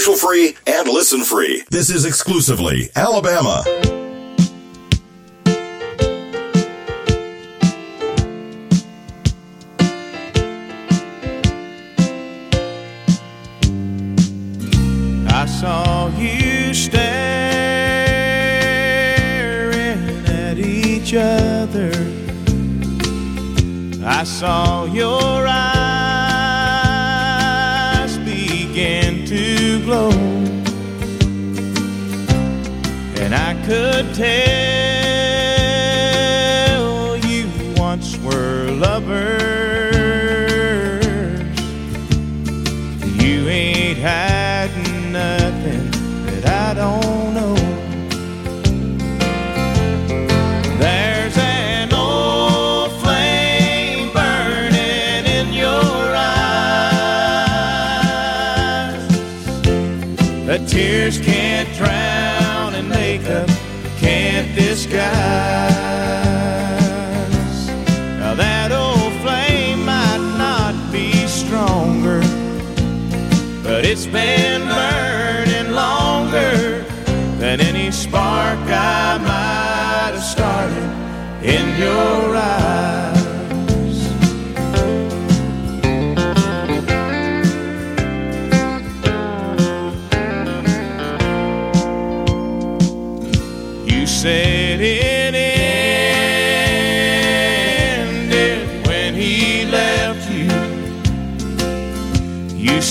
S4: commercial free, and listen free. This is exclusively Alabama.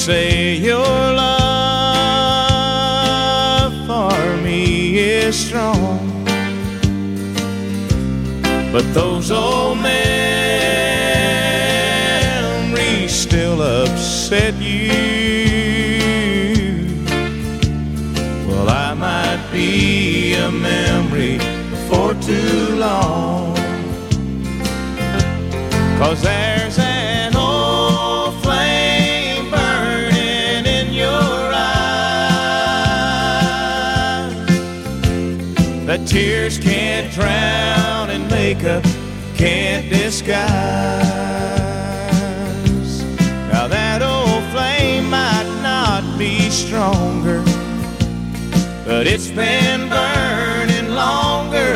S1: Say your love for me is strong, but those old memories still upset you. Well, I might be a memory for too long. Cause there's tears can't drown and makeup can't disguise. Now that old flame might not be stronger, but it's been burning longer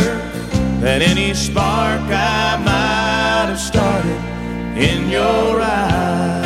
S1: than any spark I might have started in your eyes.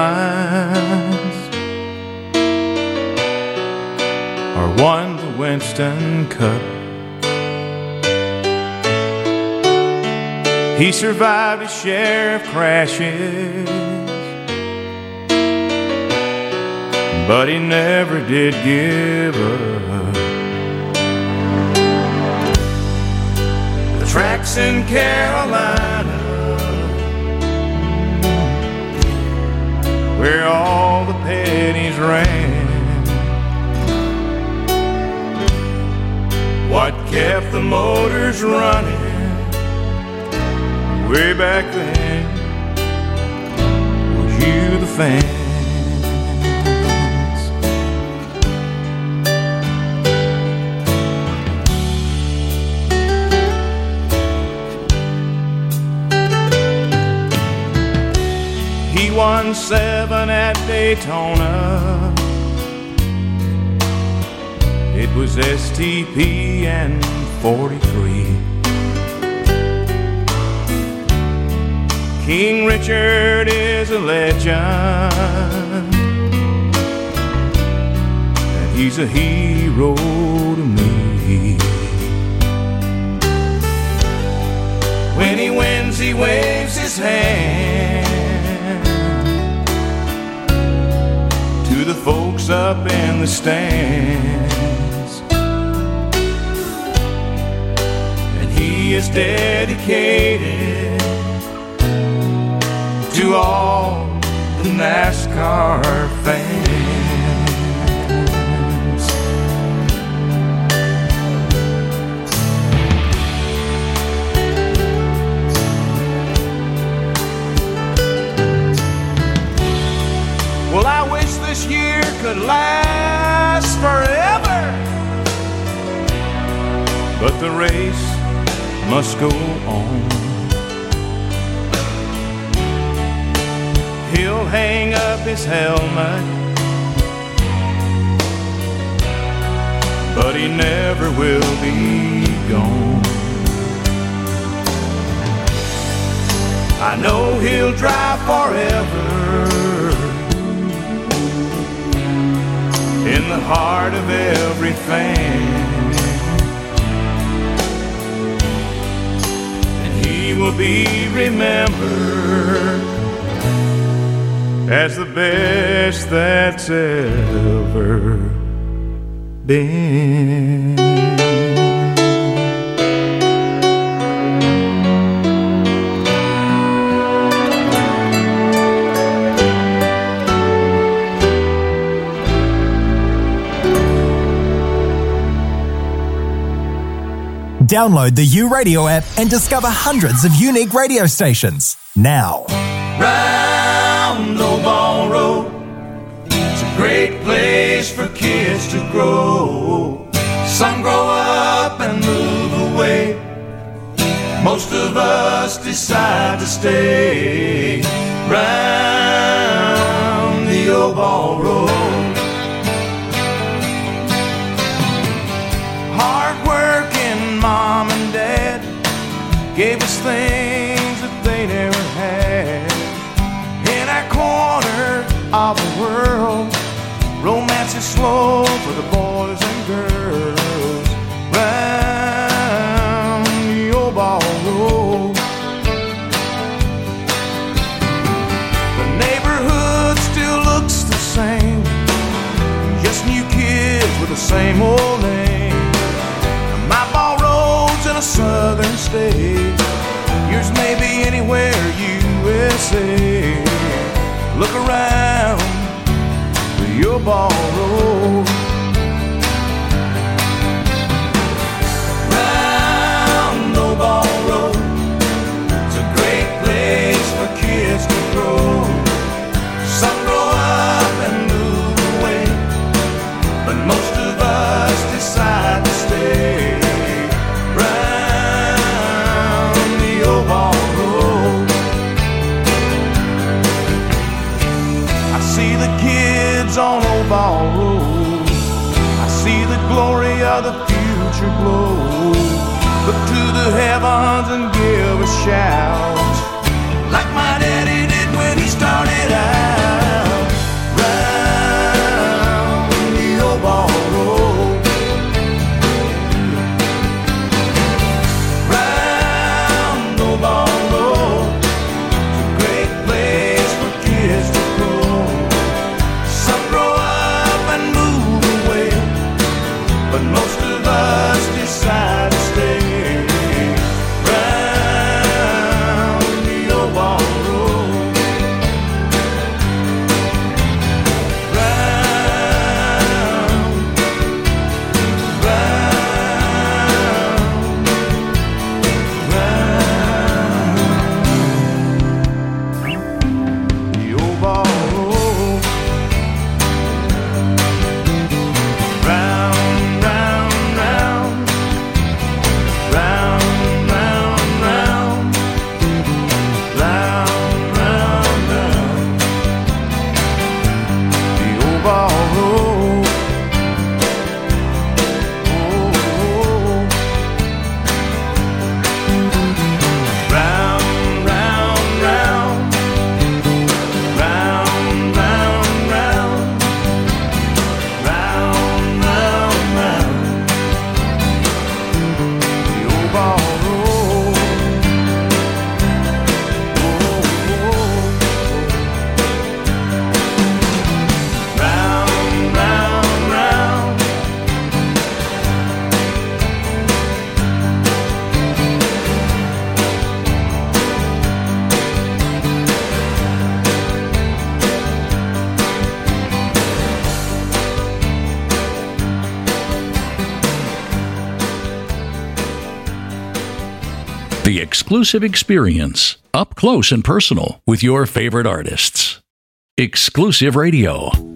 S1: Headlines or won the Winston Cup. He survived his share of crashes, but he never did give up. The tracks in Carolina where all the pennies ran. What kept the motors running way back then was you, the fans. One seven at Daytona. It was STP and 43. King Richard is a legend, and he's a hero to me. When he wins, he waves his hand folks up in the stands. And he is dedicated to all the NASCAR fans. Could last forever. But the race must go on. He'll hang up his helmet, but he never will be gone. I know he'll drive forever in the heart of every fan. And he will be remembered as the best that's ever been.
S15: Download the YouRadio app and discover hundreds of unique radio stations now.
S1: Round Old Ball Road. It's a great place for kids to grow. Some grow up and move away. Most of us decide to stay round the old ball road. Gave us things that they never had. In our corner of the world, romance is slow for the boys and girls. Round the old ball road. The neighborhood still looks the same. Just new kids with the same old name. My ball road's in a southern state. USA. Look around your ball the future glow. Look to the heavens and give a shout. Like my daddy did when he started out. Exclusive experience, up close and personal with your favorite artists. Exclusive Radio.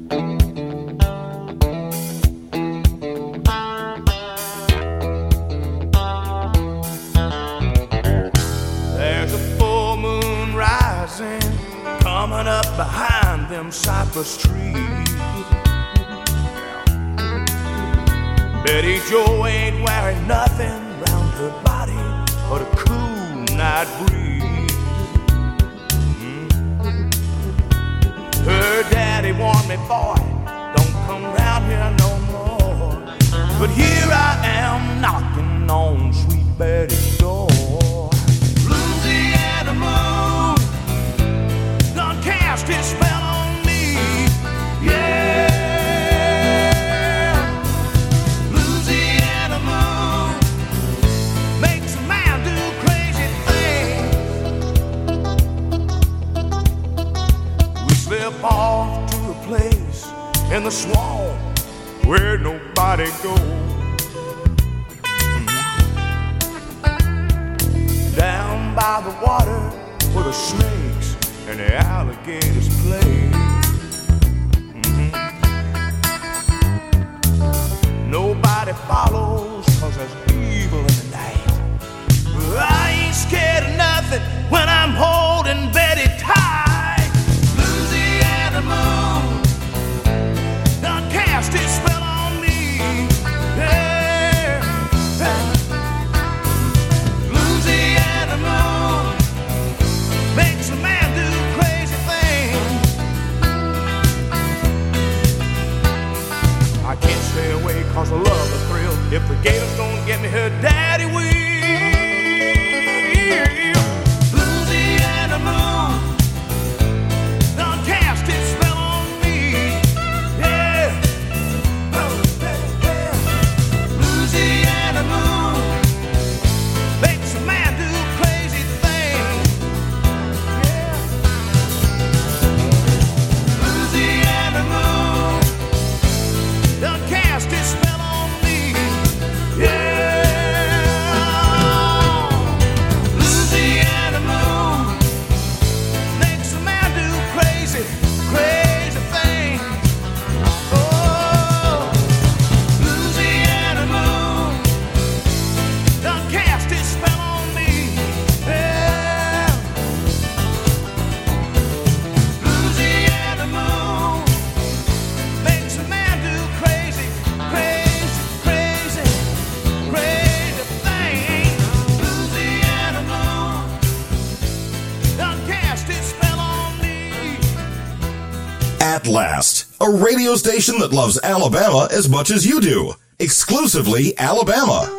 S4: Radio station that loves Alabama as much as you do. Exclusively Alabama.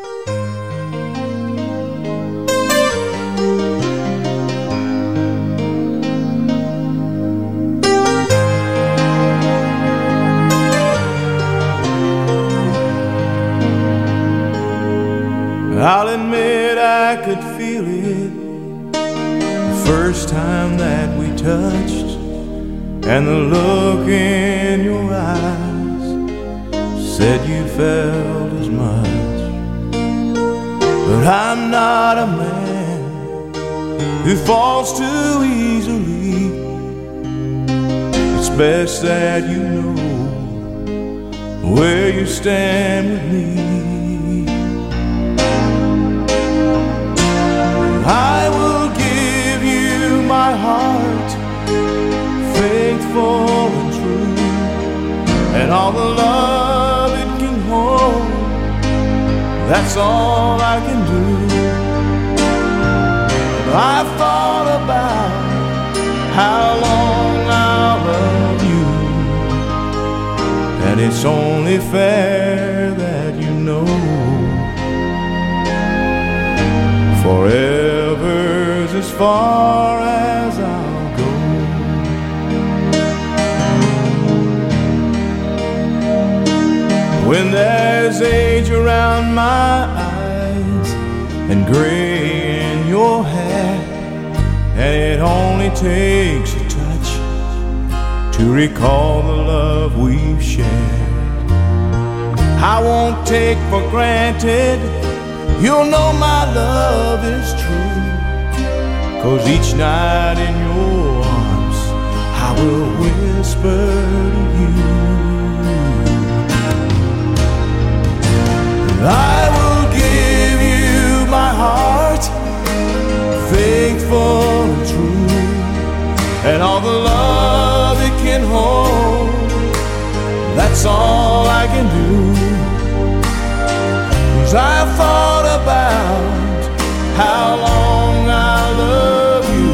S18: I'll admit I could feel it the first time that we touched, and the look in felt as much. But I'm not a man who falls too easily. It's best that you know where you stand with me. I will give you my heart, faithful and true, and all the love That's all I can do. I've thought about how long I'll love you, and it's only fair that you know. Forever's as far as When there's age around my eyes and gray in your hair, and it only takes a touch to recall the love we've shared. I won't take for granted
S1: you'll know my love is true. Cause each night in your arms, I will whisper to you. I will give you my heart, faithful and true, and all the love it can hold. That's all I can do. Cause I've thought about how long I love you,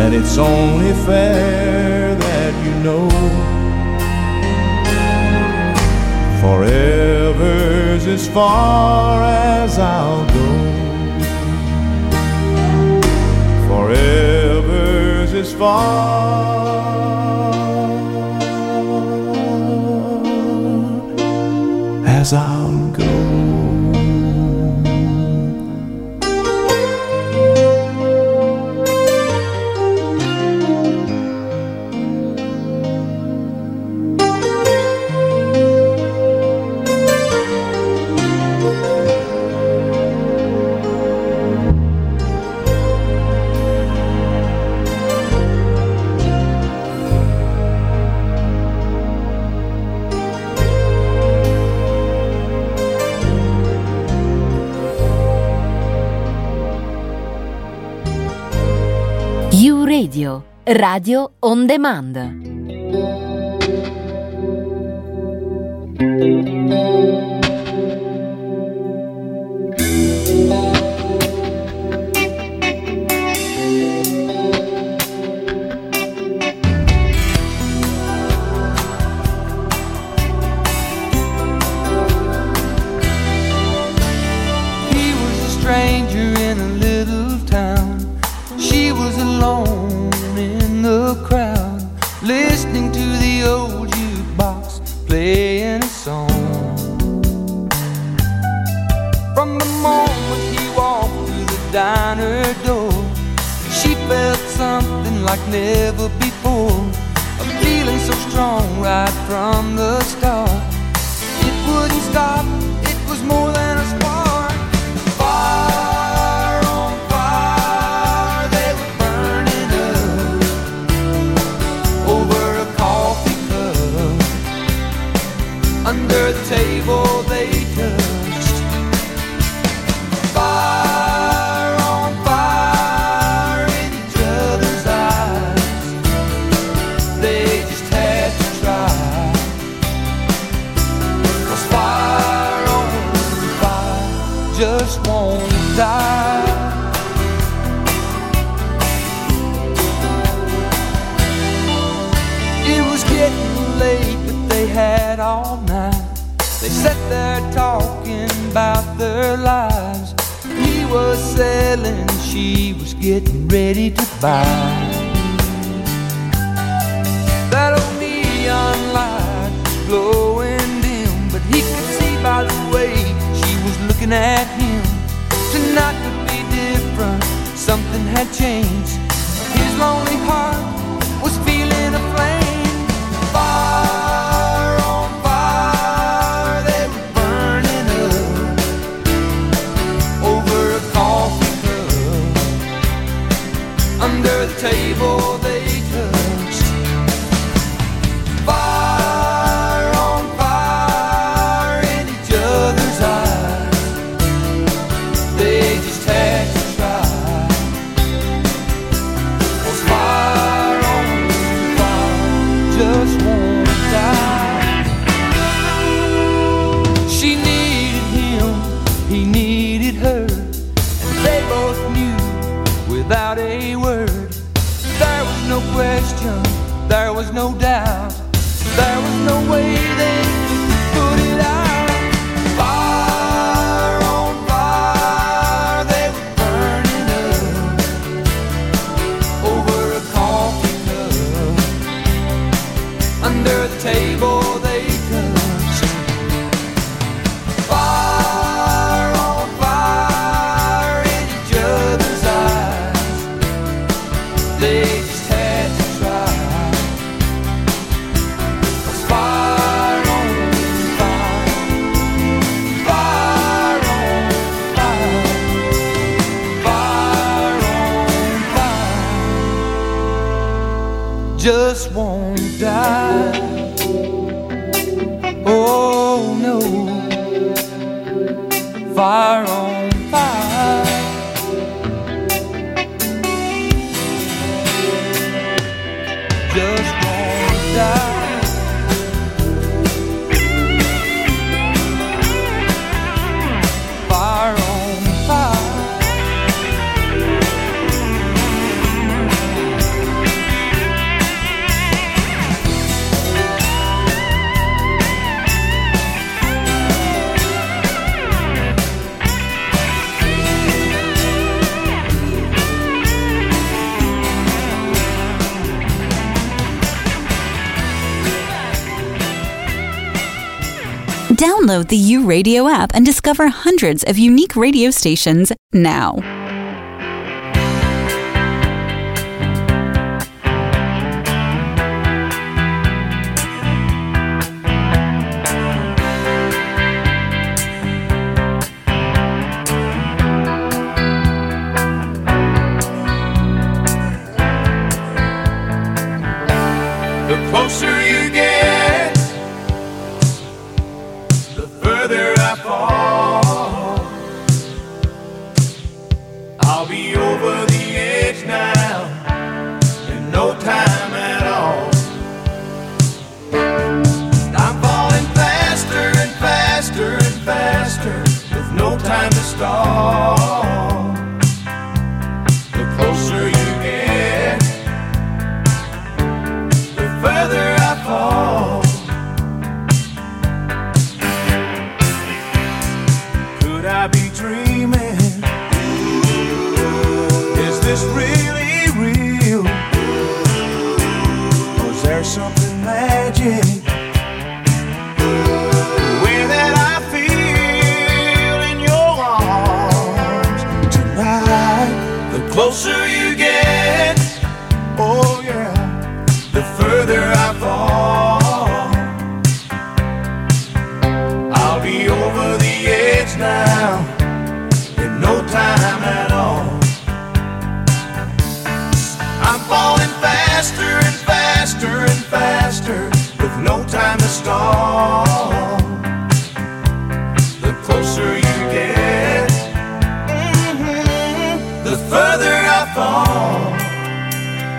S1: and it's only fair that you know. Forever's as far as I'll go. Forever's as far
S9: Radio, radio on demand.
S8: Like never before. A feeling so strong right from the start. It wouldn't stop, it was more than a spark. Fire on fire, they were burning up over a coffee cup. Under the table about their lives. He was selling, she was getting ready to buy. That old neon light glowing dim, but he could see by the way she was looking at him. Tonight would be different, something had changed. His lonely heart
S5: Download the YouRadio app and discover hundreds of unique radio stations now.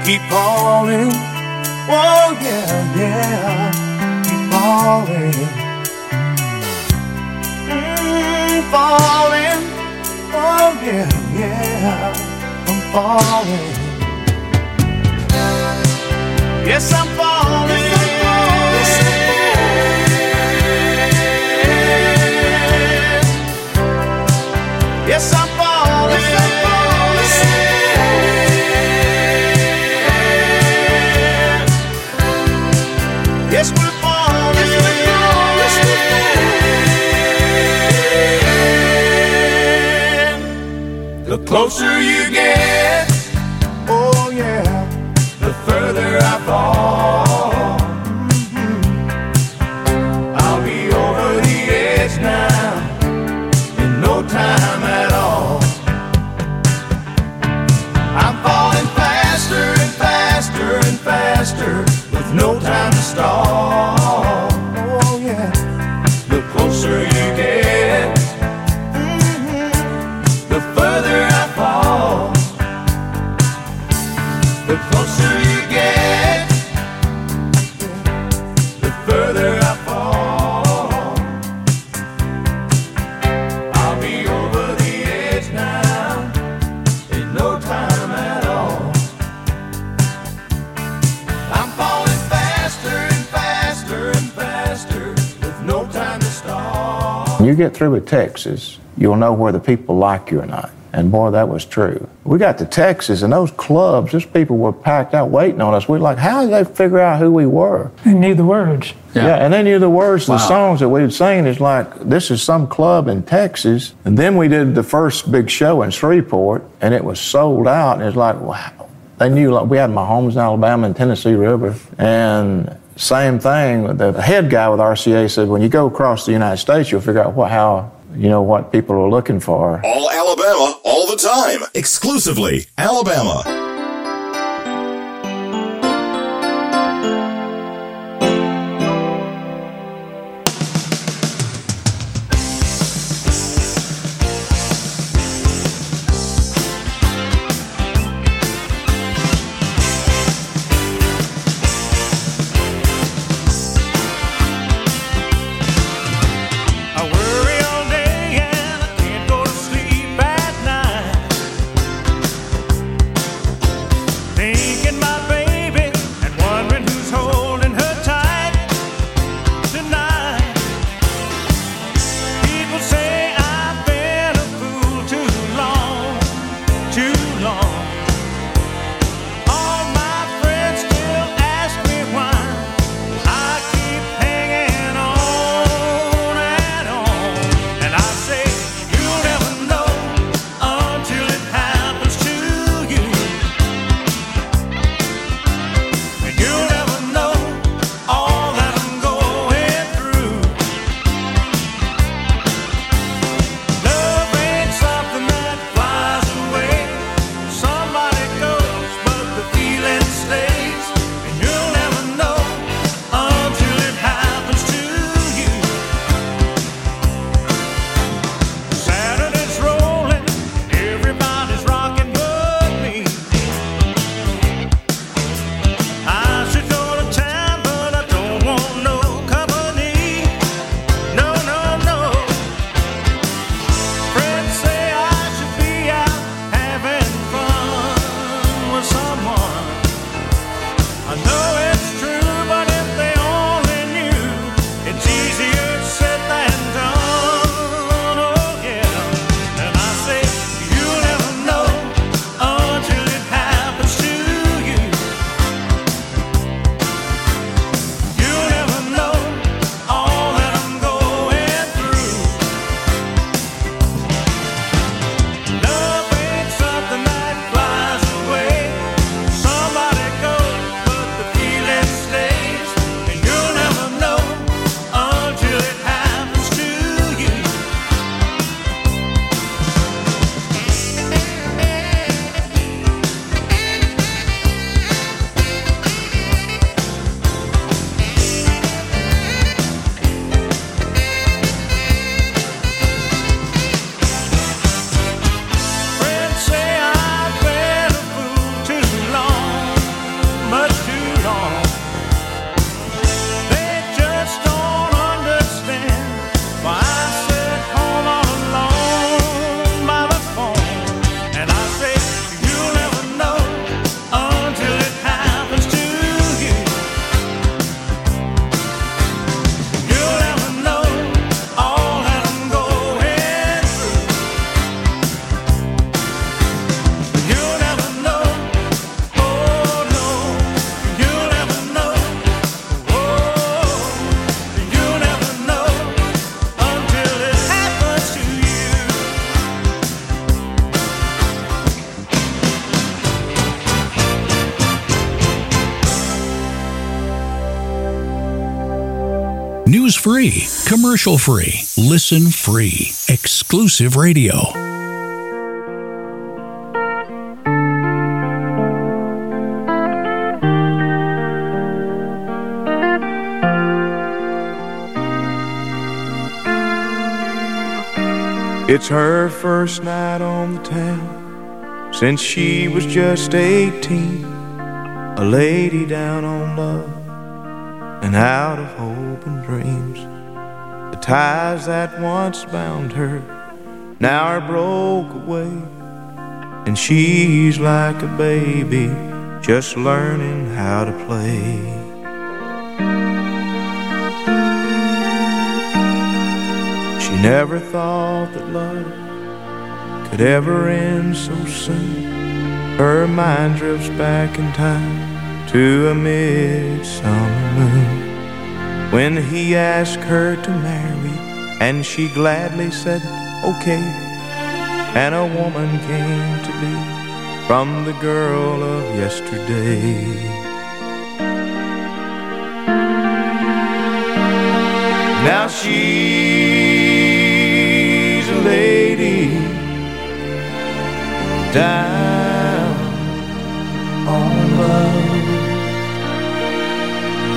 S1: Keep falling. Oh yeah, yeah, keep falling, mm, falling. Oh yeah, yeah, I'm falling. Yes, I'm falling. The closer you get
S7: through with Texas, you'll know whether people like you or not. And boy, that was true. We got to Texas, and those clubs, those people were packed out waiting on us. We were like, how did they figure out who we were?
S19: They knew the words.
S7: Yeah. and they knew the words to the songs that we would sing. It's like, this is some club in Texas. And then we did the first big show in Shreveport, and it was sold out. And it's like, wow. They knew, like, we had my homes in Alabama and Tennessee River. And same thing, the head guy with RCA said, when you go across the United States, you'll figure out what, how, you know, what people are looking for.
S4: All Alabama, all the time. Exclusively Alabama.
S3: Free, commercial free, listen free, exclusive radio.
S1: It's her first night on the town since she was just 18. A lady down on love and out of hope and ties that once bound her now are broke away. And she's like a baby just learning how to play. She never thought that love could ever end so soon. Her mind drifts back in time to a midsummer moon when he asked her to marry, and she gladly said, Okay. And a woman came to be from the girl of yesterday. Now she's a lady down on love.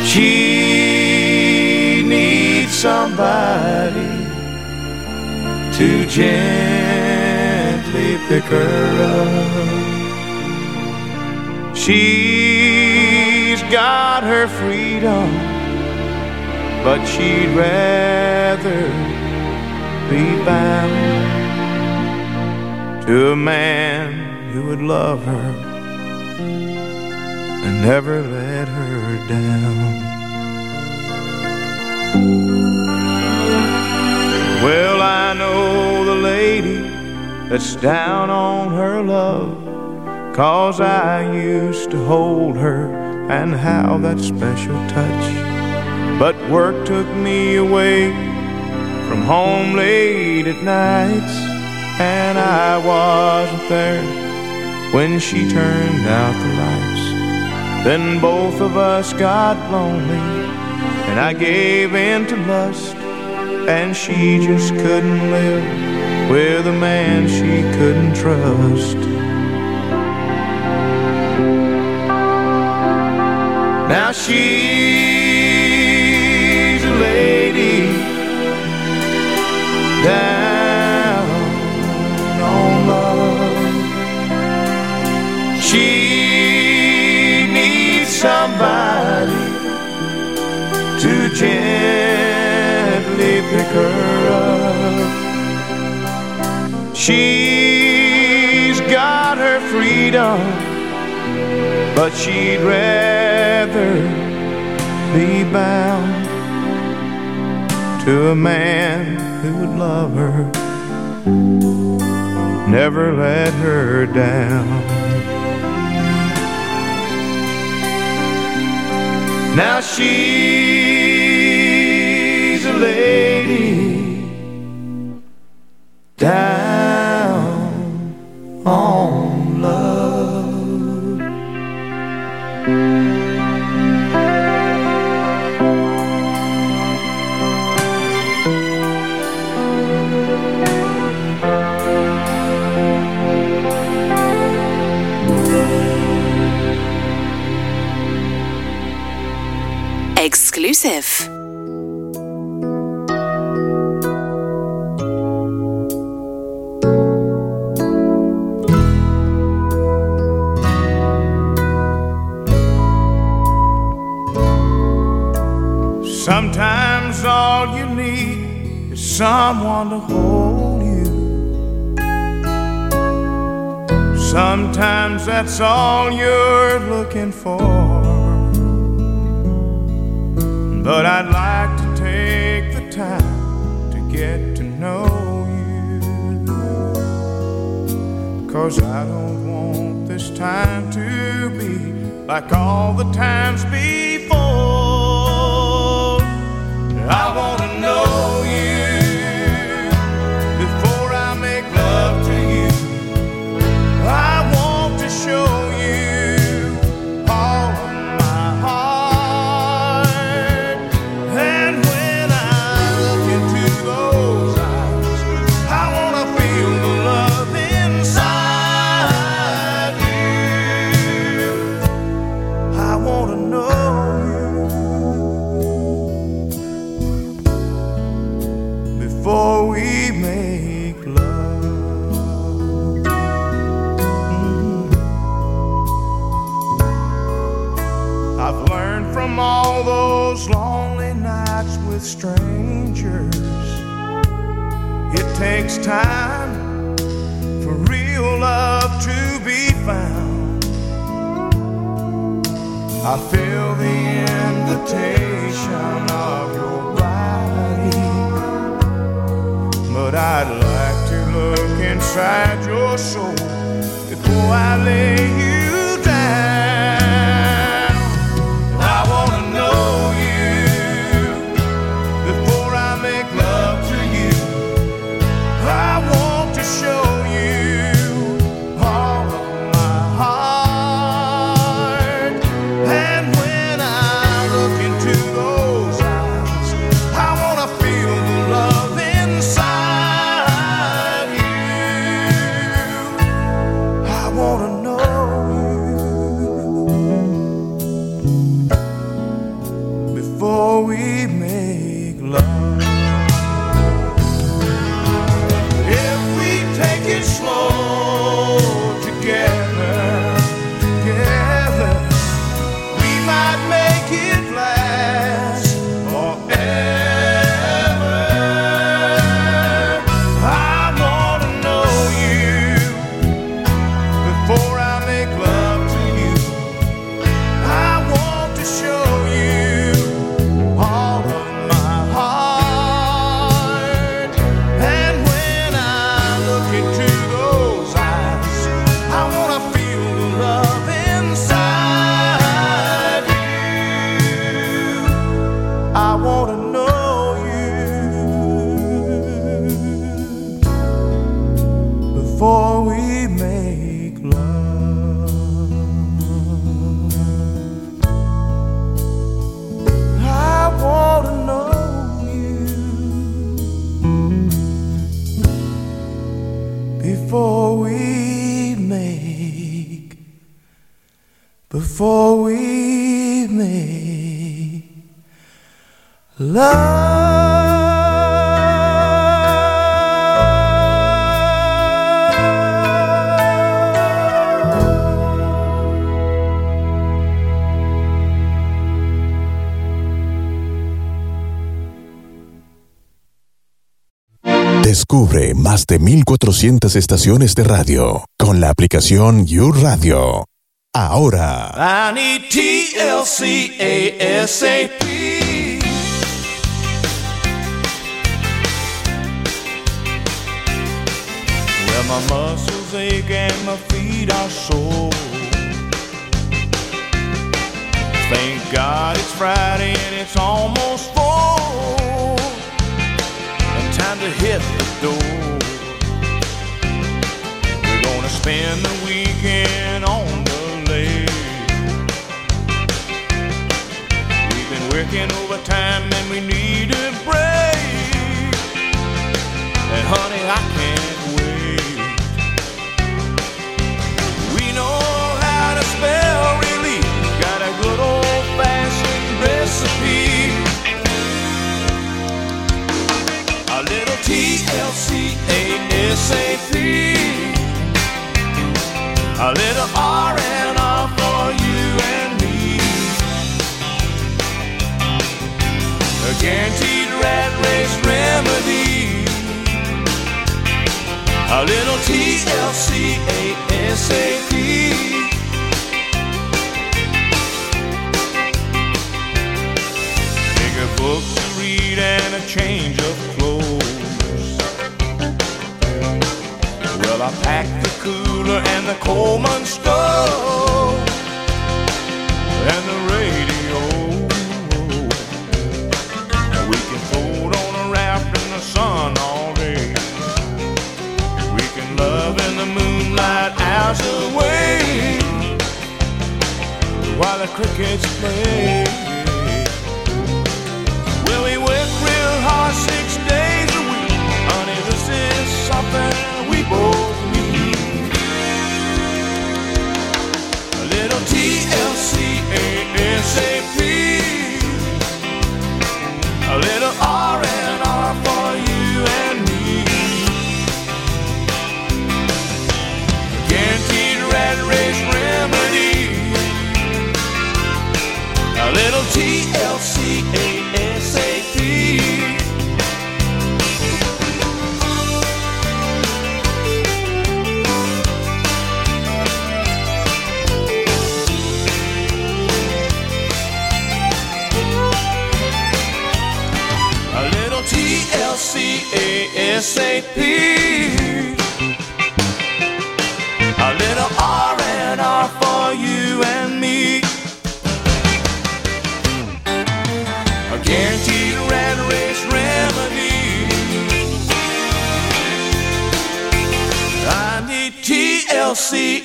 S1: She needs somebody to gently pick her up. She's got her freedom but she'd rather be bound to a man who would love her and never let her down. Well, I know the lady that's down on her love, cause I used to hold her and how that special touch but work took me away from home late at nights, and I wasn't there when she turned out the lights. Then both of us got lonely, and I gave in to lust, and she just couldn't live with a man she couldn't trust. Now she lady down on love. She needs somebody to pick She's got her freedom, but she'd rather be bound to a man who would love her, never let her down. Now she's down on love.
S19: Exclusive.
S1: Someone to hold you. Sometimes that's all you're looking for. But I'd like to take the time to get to know you. Cause I don't want this time to be like all the times before. I wanna time for real love to be found. I feel the invitation of your body, but I'd like to look inside your soul before I lay you
S19: Descubre más de 1400 estaciones de radio con la aplicación You Radio. Ahora,
S1: I need TLC ASAP. Well, my muscles ache and my feet are sore. Thank God it's Friday and it's almost four. And time to hit the door. We're gonna spend the weekend on the lake. We've been working overtime and we need a break. And honey, I can't ASAP. A little R and R for you and me. A guaranteed rat race remedy. A little TLC ASAP. A book to read and a change of clothes. I packed the cooler and the Coleman stove and the radio. We can float on a raft in the sun all day. We can love in the moonlight hours away while the crickets play.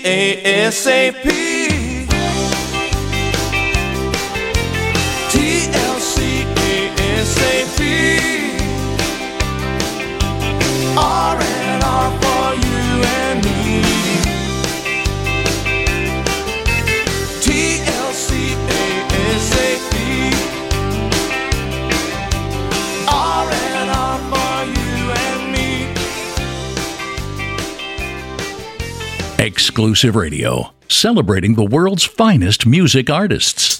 S1: ASAP.
S3: Exclusive Radio, celebrating the world's finest music artists.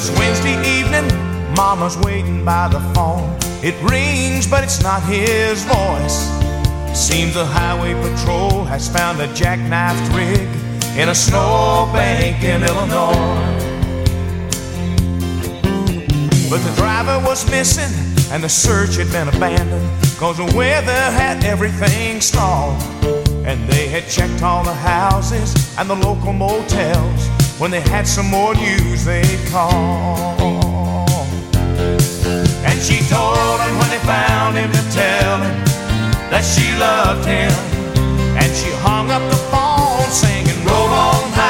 S1: it's Wednesday evening. Mama's waiting by the phone. It rings, but it's not his voice. Seems the highway patrol has found a jackknifed rig in a snowbank in Illinois. But the driver was missing, and the search had been abandoned, cause the weather had everything stalled. And they had checked all the houses and the local motels when they had some more news, they'd call. And she told him when they found him to tell him that she loved him. And she hung up the phone singing, Roll on high.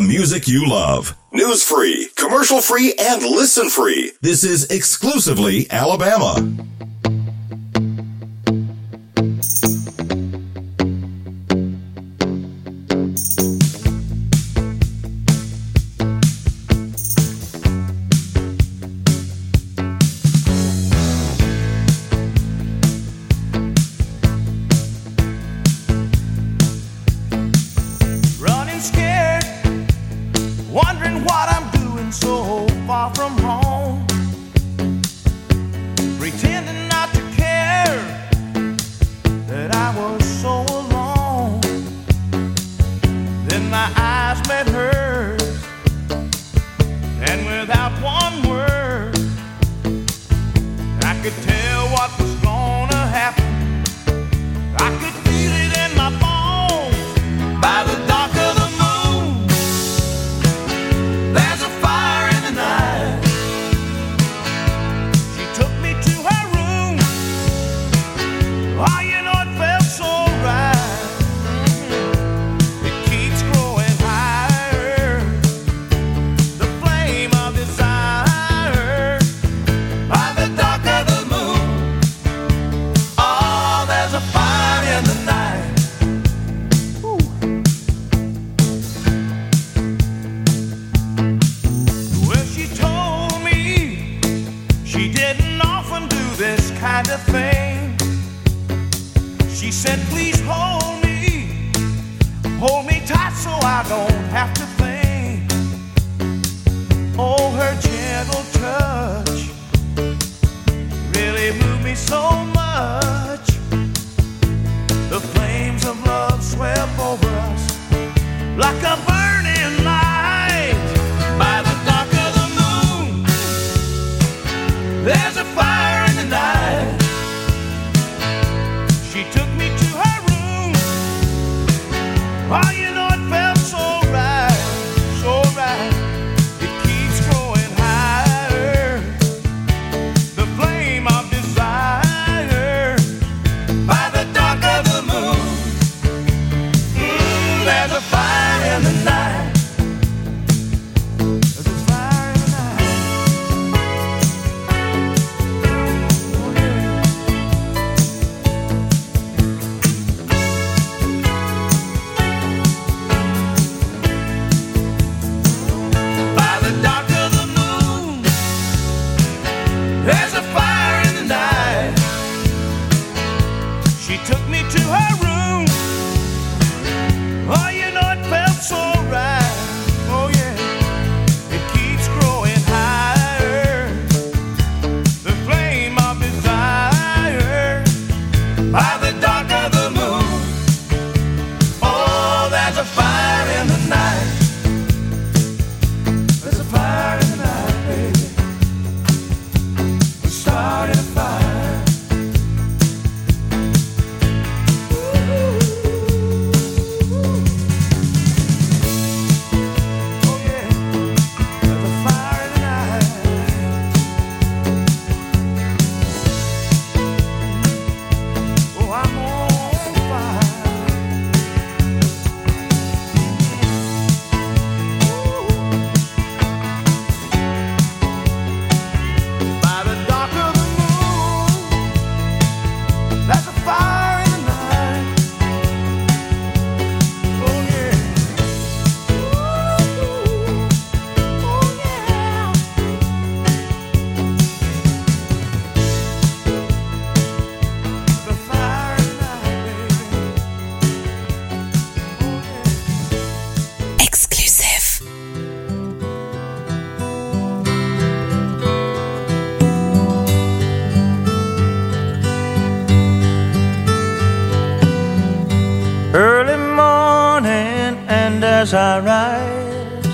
S1: music you love. News free, commercial free, and listen free. This is exclusively Alabama.
S2: as I rise.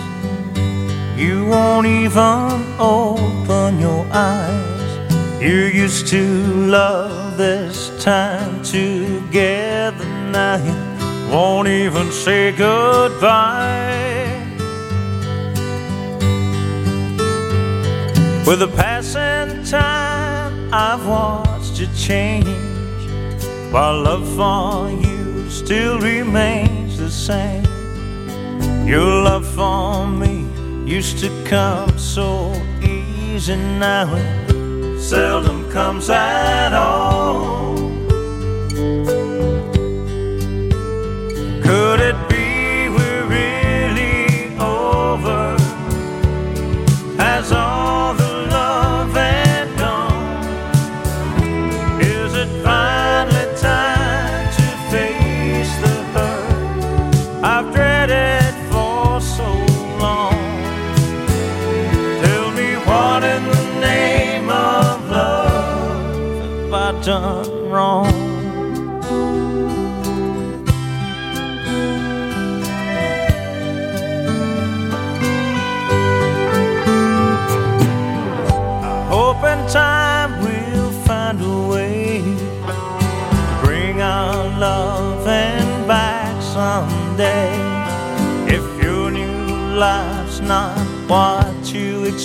S2: You won't even open your eyes. You used to love this time together. Now you won't even say goodbye. With the passing time, I've watched you change. While love for you still remains the same. Your love for me used to come so easy now it seldom comes at all.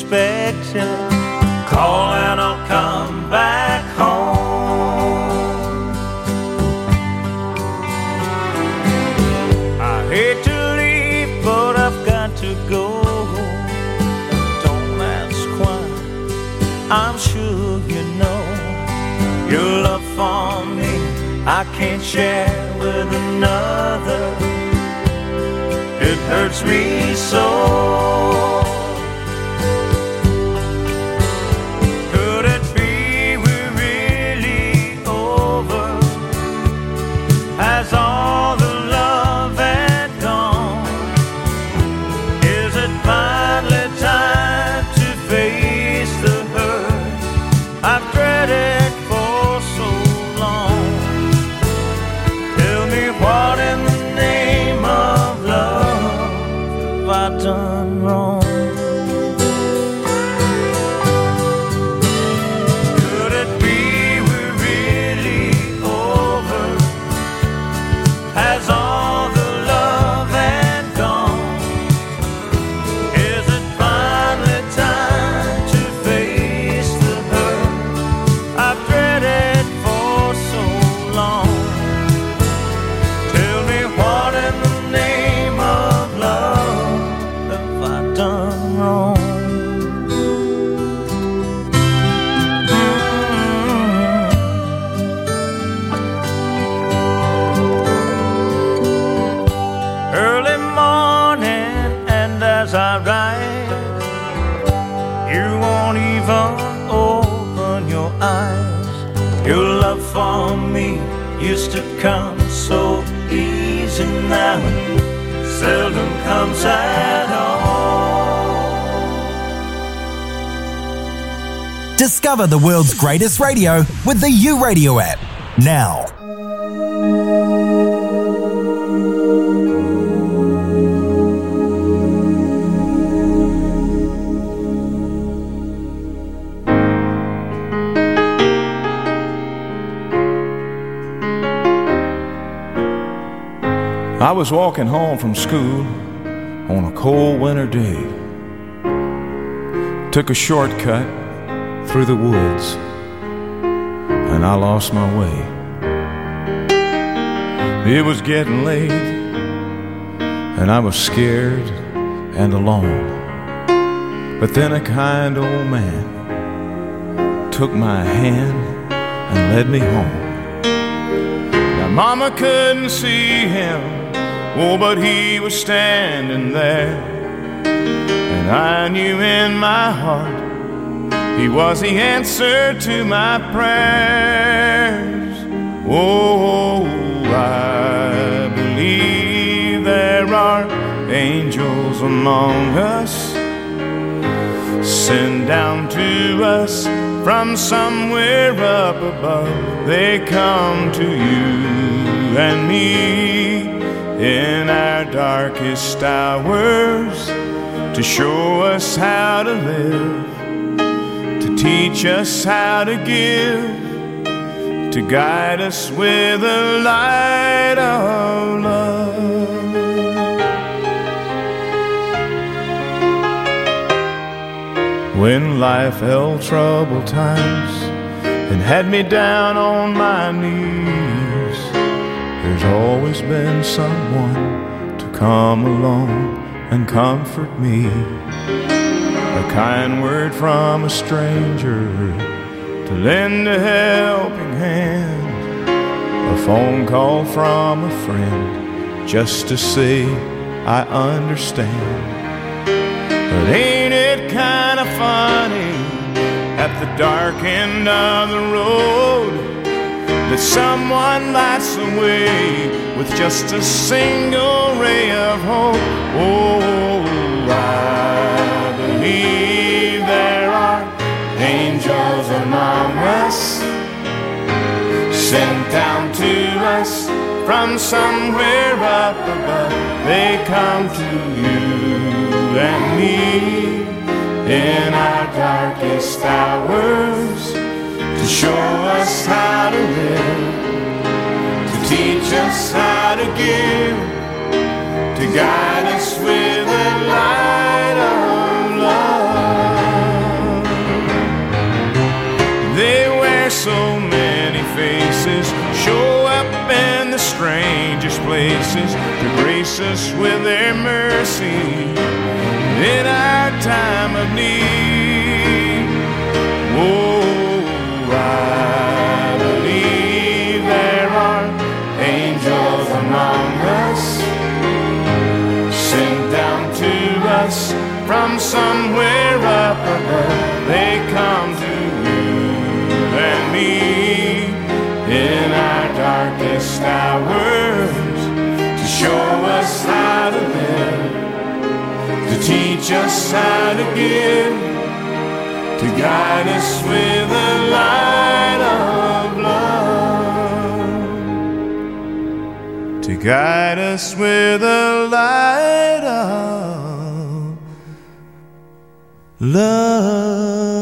S2: inspection. Call and I'll come back home. I hate to leave, but I've got to go. Don't ask why, I'm sure you know. Your love for me, I can't share with another. It hurts me so.
S15: Discover the world's greatest radio with the YouRadio app. Now.
S1: I was walking home from school on a cold winter day. Took a shortcut through the woods and I lost my way. It was getting late and I was scared and alone. But then a kind old man took my hand and led me home. Now, Mama couldn't see him, oh, but he was standing there. And I knew in my heart he was the answer to my prayers. Oh, I believe there are angels among us, sent down to us from somewhere up above. They come to you and me in our darkest hours to show us how to live teach us how to give, to guide us with the light of love. When life held troubled times and had me down on my knees, there's always been someone to come along and comfort me. A kind word from a stranger to lend a helping hand. A phone call from a friend just to say I understand. But ain't it kind of funny at the dark end of the road that someone lights the way with just a single ray of hope? Oh, angels among us, sent down to us from somewhere up above. They come to you and me in our darkest hours to show us how to live, to teach us how to give, to guide us with the light of so many faces, show up in the strangest places to grace us with their mercy in our time of need. Oh, I believe there are angels among us, sent down to us from somewhere up above. They come me in our darkest hours to show us how to live to teach us how to give, to guide us with the light of love, to guide us with the light of
S3: All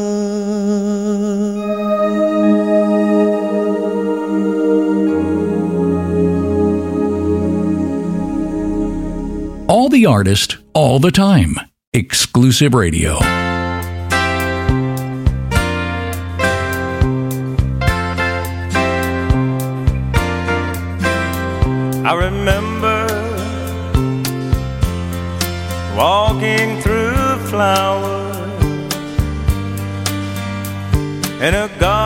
S3: the artist, all the time. Exclusive radio.
S1: I remember walking through flowers in a garden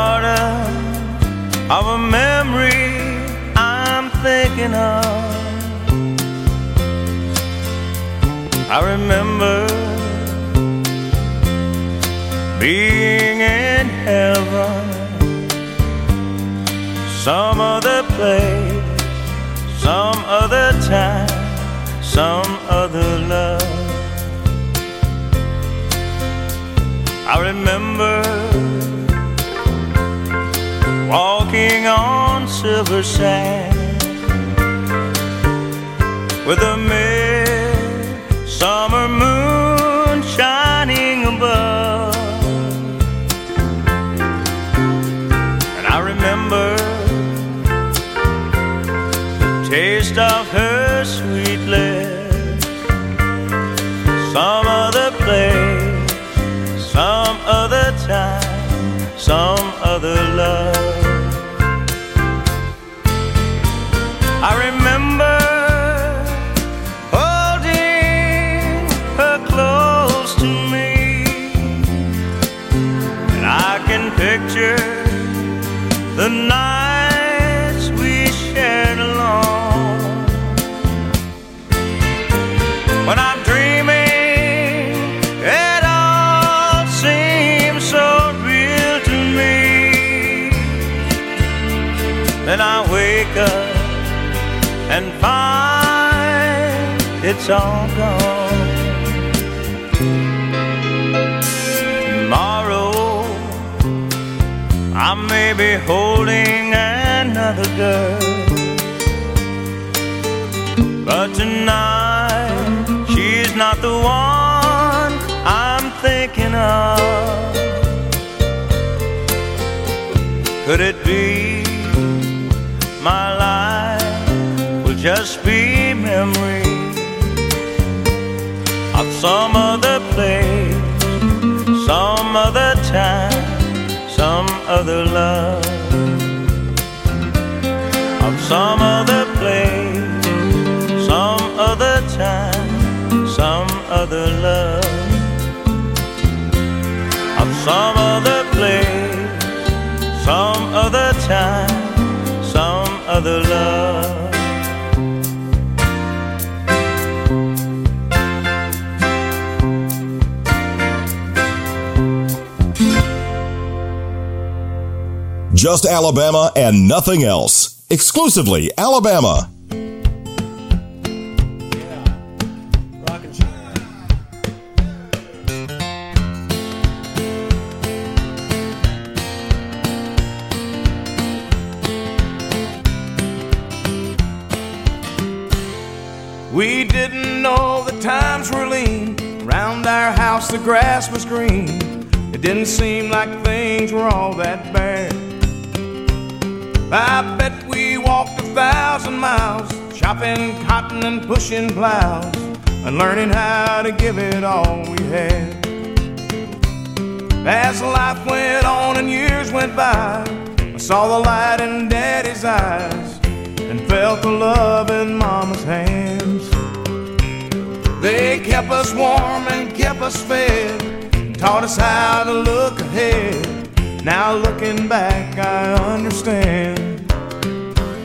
S1: I remember being in heaven, some other place, some other time, some other love. I remember walking on silver sand with a man midsummer moon shining above. And I remember the taste of her sweet lips. Some be holding another girl, but tonight she's not the one I'm thinking of. Could it be my life will just be memory of some other place, some other time, other love, of some other place, some other time, some other love, of some other place,
S4: Just Alabama and nothing else. Exclusively Alabama.
S1: We didn't know the times were lean. Around our house the grass was green. It didn't seem like things were all that bad. I bet we walked a thousand miles, chopping cotton and pushing plows, and learning how to give it all we had. As life went on and years went by, I saw the light in Daddy's eyes and felt the love in Mama's hands. They kept us warm and kept us fed, and taught us how to look ahead. Now looking back, I understand.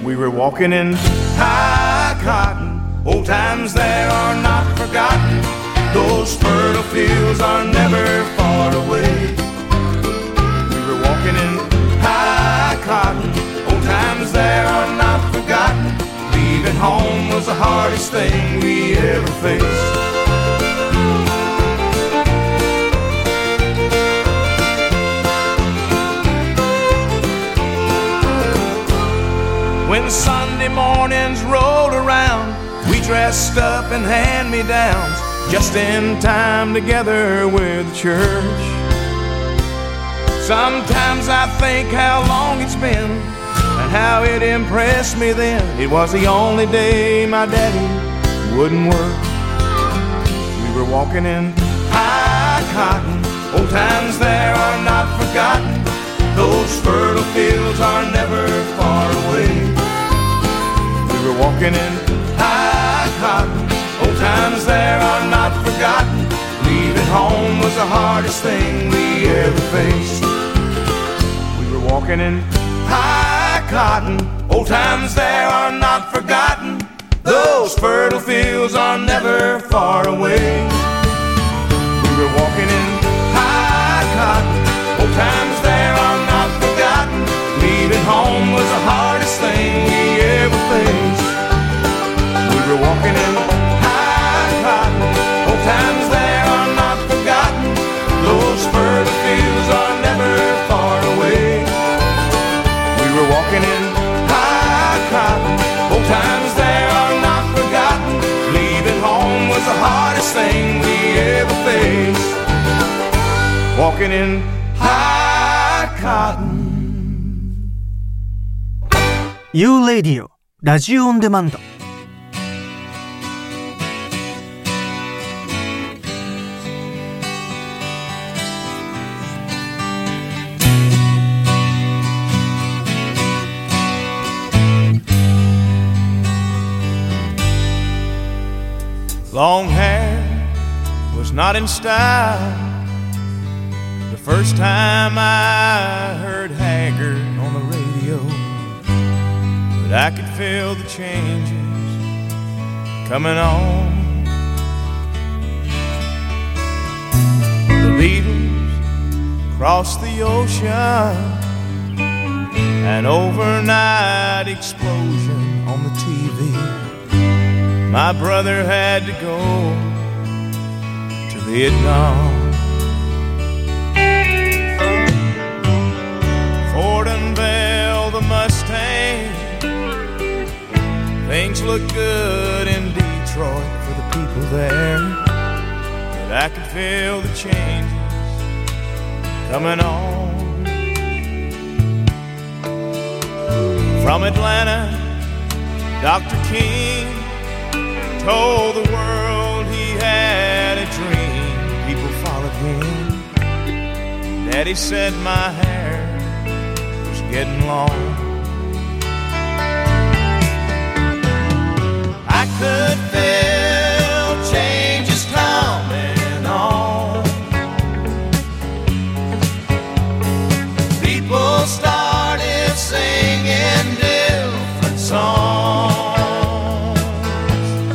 S1: We were walking in high cotton. Old times there are not forgotten. Those fertile fields are never far away. We were walking in high cotton. Old times there are not forgotten. Leaving home was the hardest thing we ever faced. Sunday mornings rolled around, we dressed up in hand me downs, just in time together with the church. Sometimes I think how long it's been and how it impressed me then. It was the only day my daddy wouldn't work. We were walking in high cotton. Old times there are not forgotten. Those fertile fields are never far away. Walking in high cotton. Old times there are not forgotten. Leaving home was the hardest thing we ever faced. We were walking in high cotton. Old times there are not forgotten. Those fertile fields are never far away. We were walking in high cotton. Old times there are not forgotten. Leaving home was the hardest thing we walking in high cotton. YouRadio hair was not in style First time I heard Haggard on the radio, but I could feel the changes coming on. The Beatles crossed the ocean, an overnight explosion on the TV. My brother had to go to Vietnam. Ford unveiled the Mustang. Things look good in Detroit for the people there. But I can feel the changes coming on. From Atlanta, Dr. King told the world he had a dream. People followed him. Daddy said my hair getting long. I could feel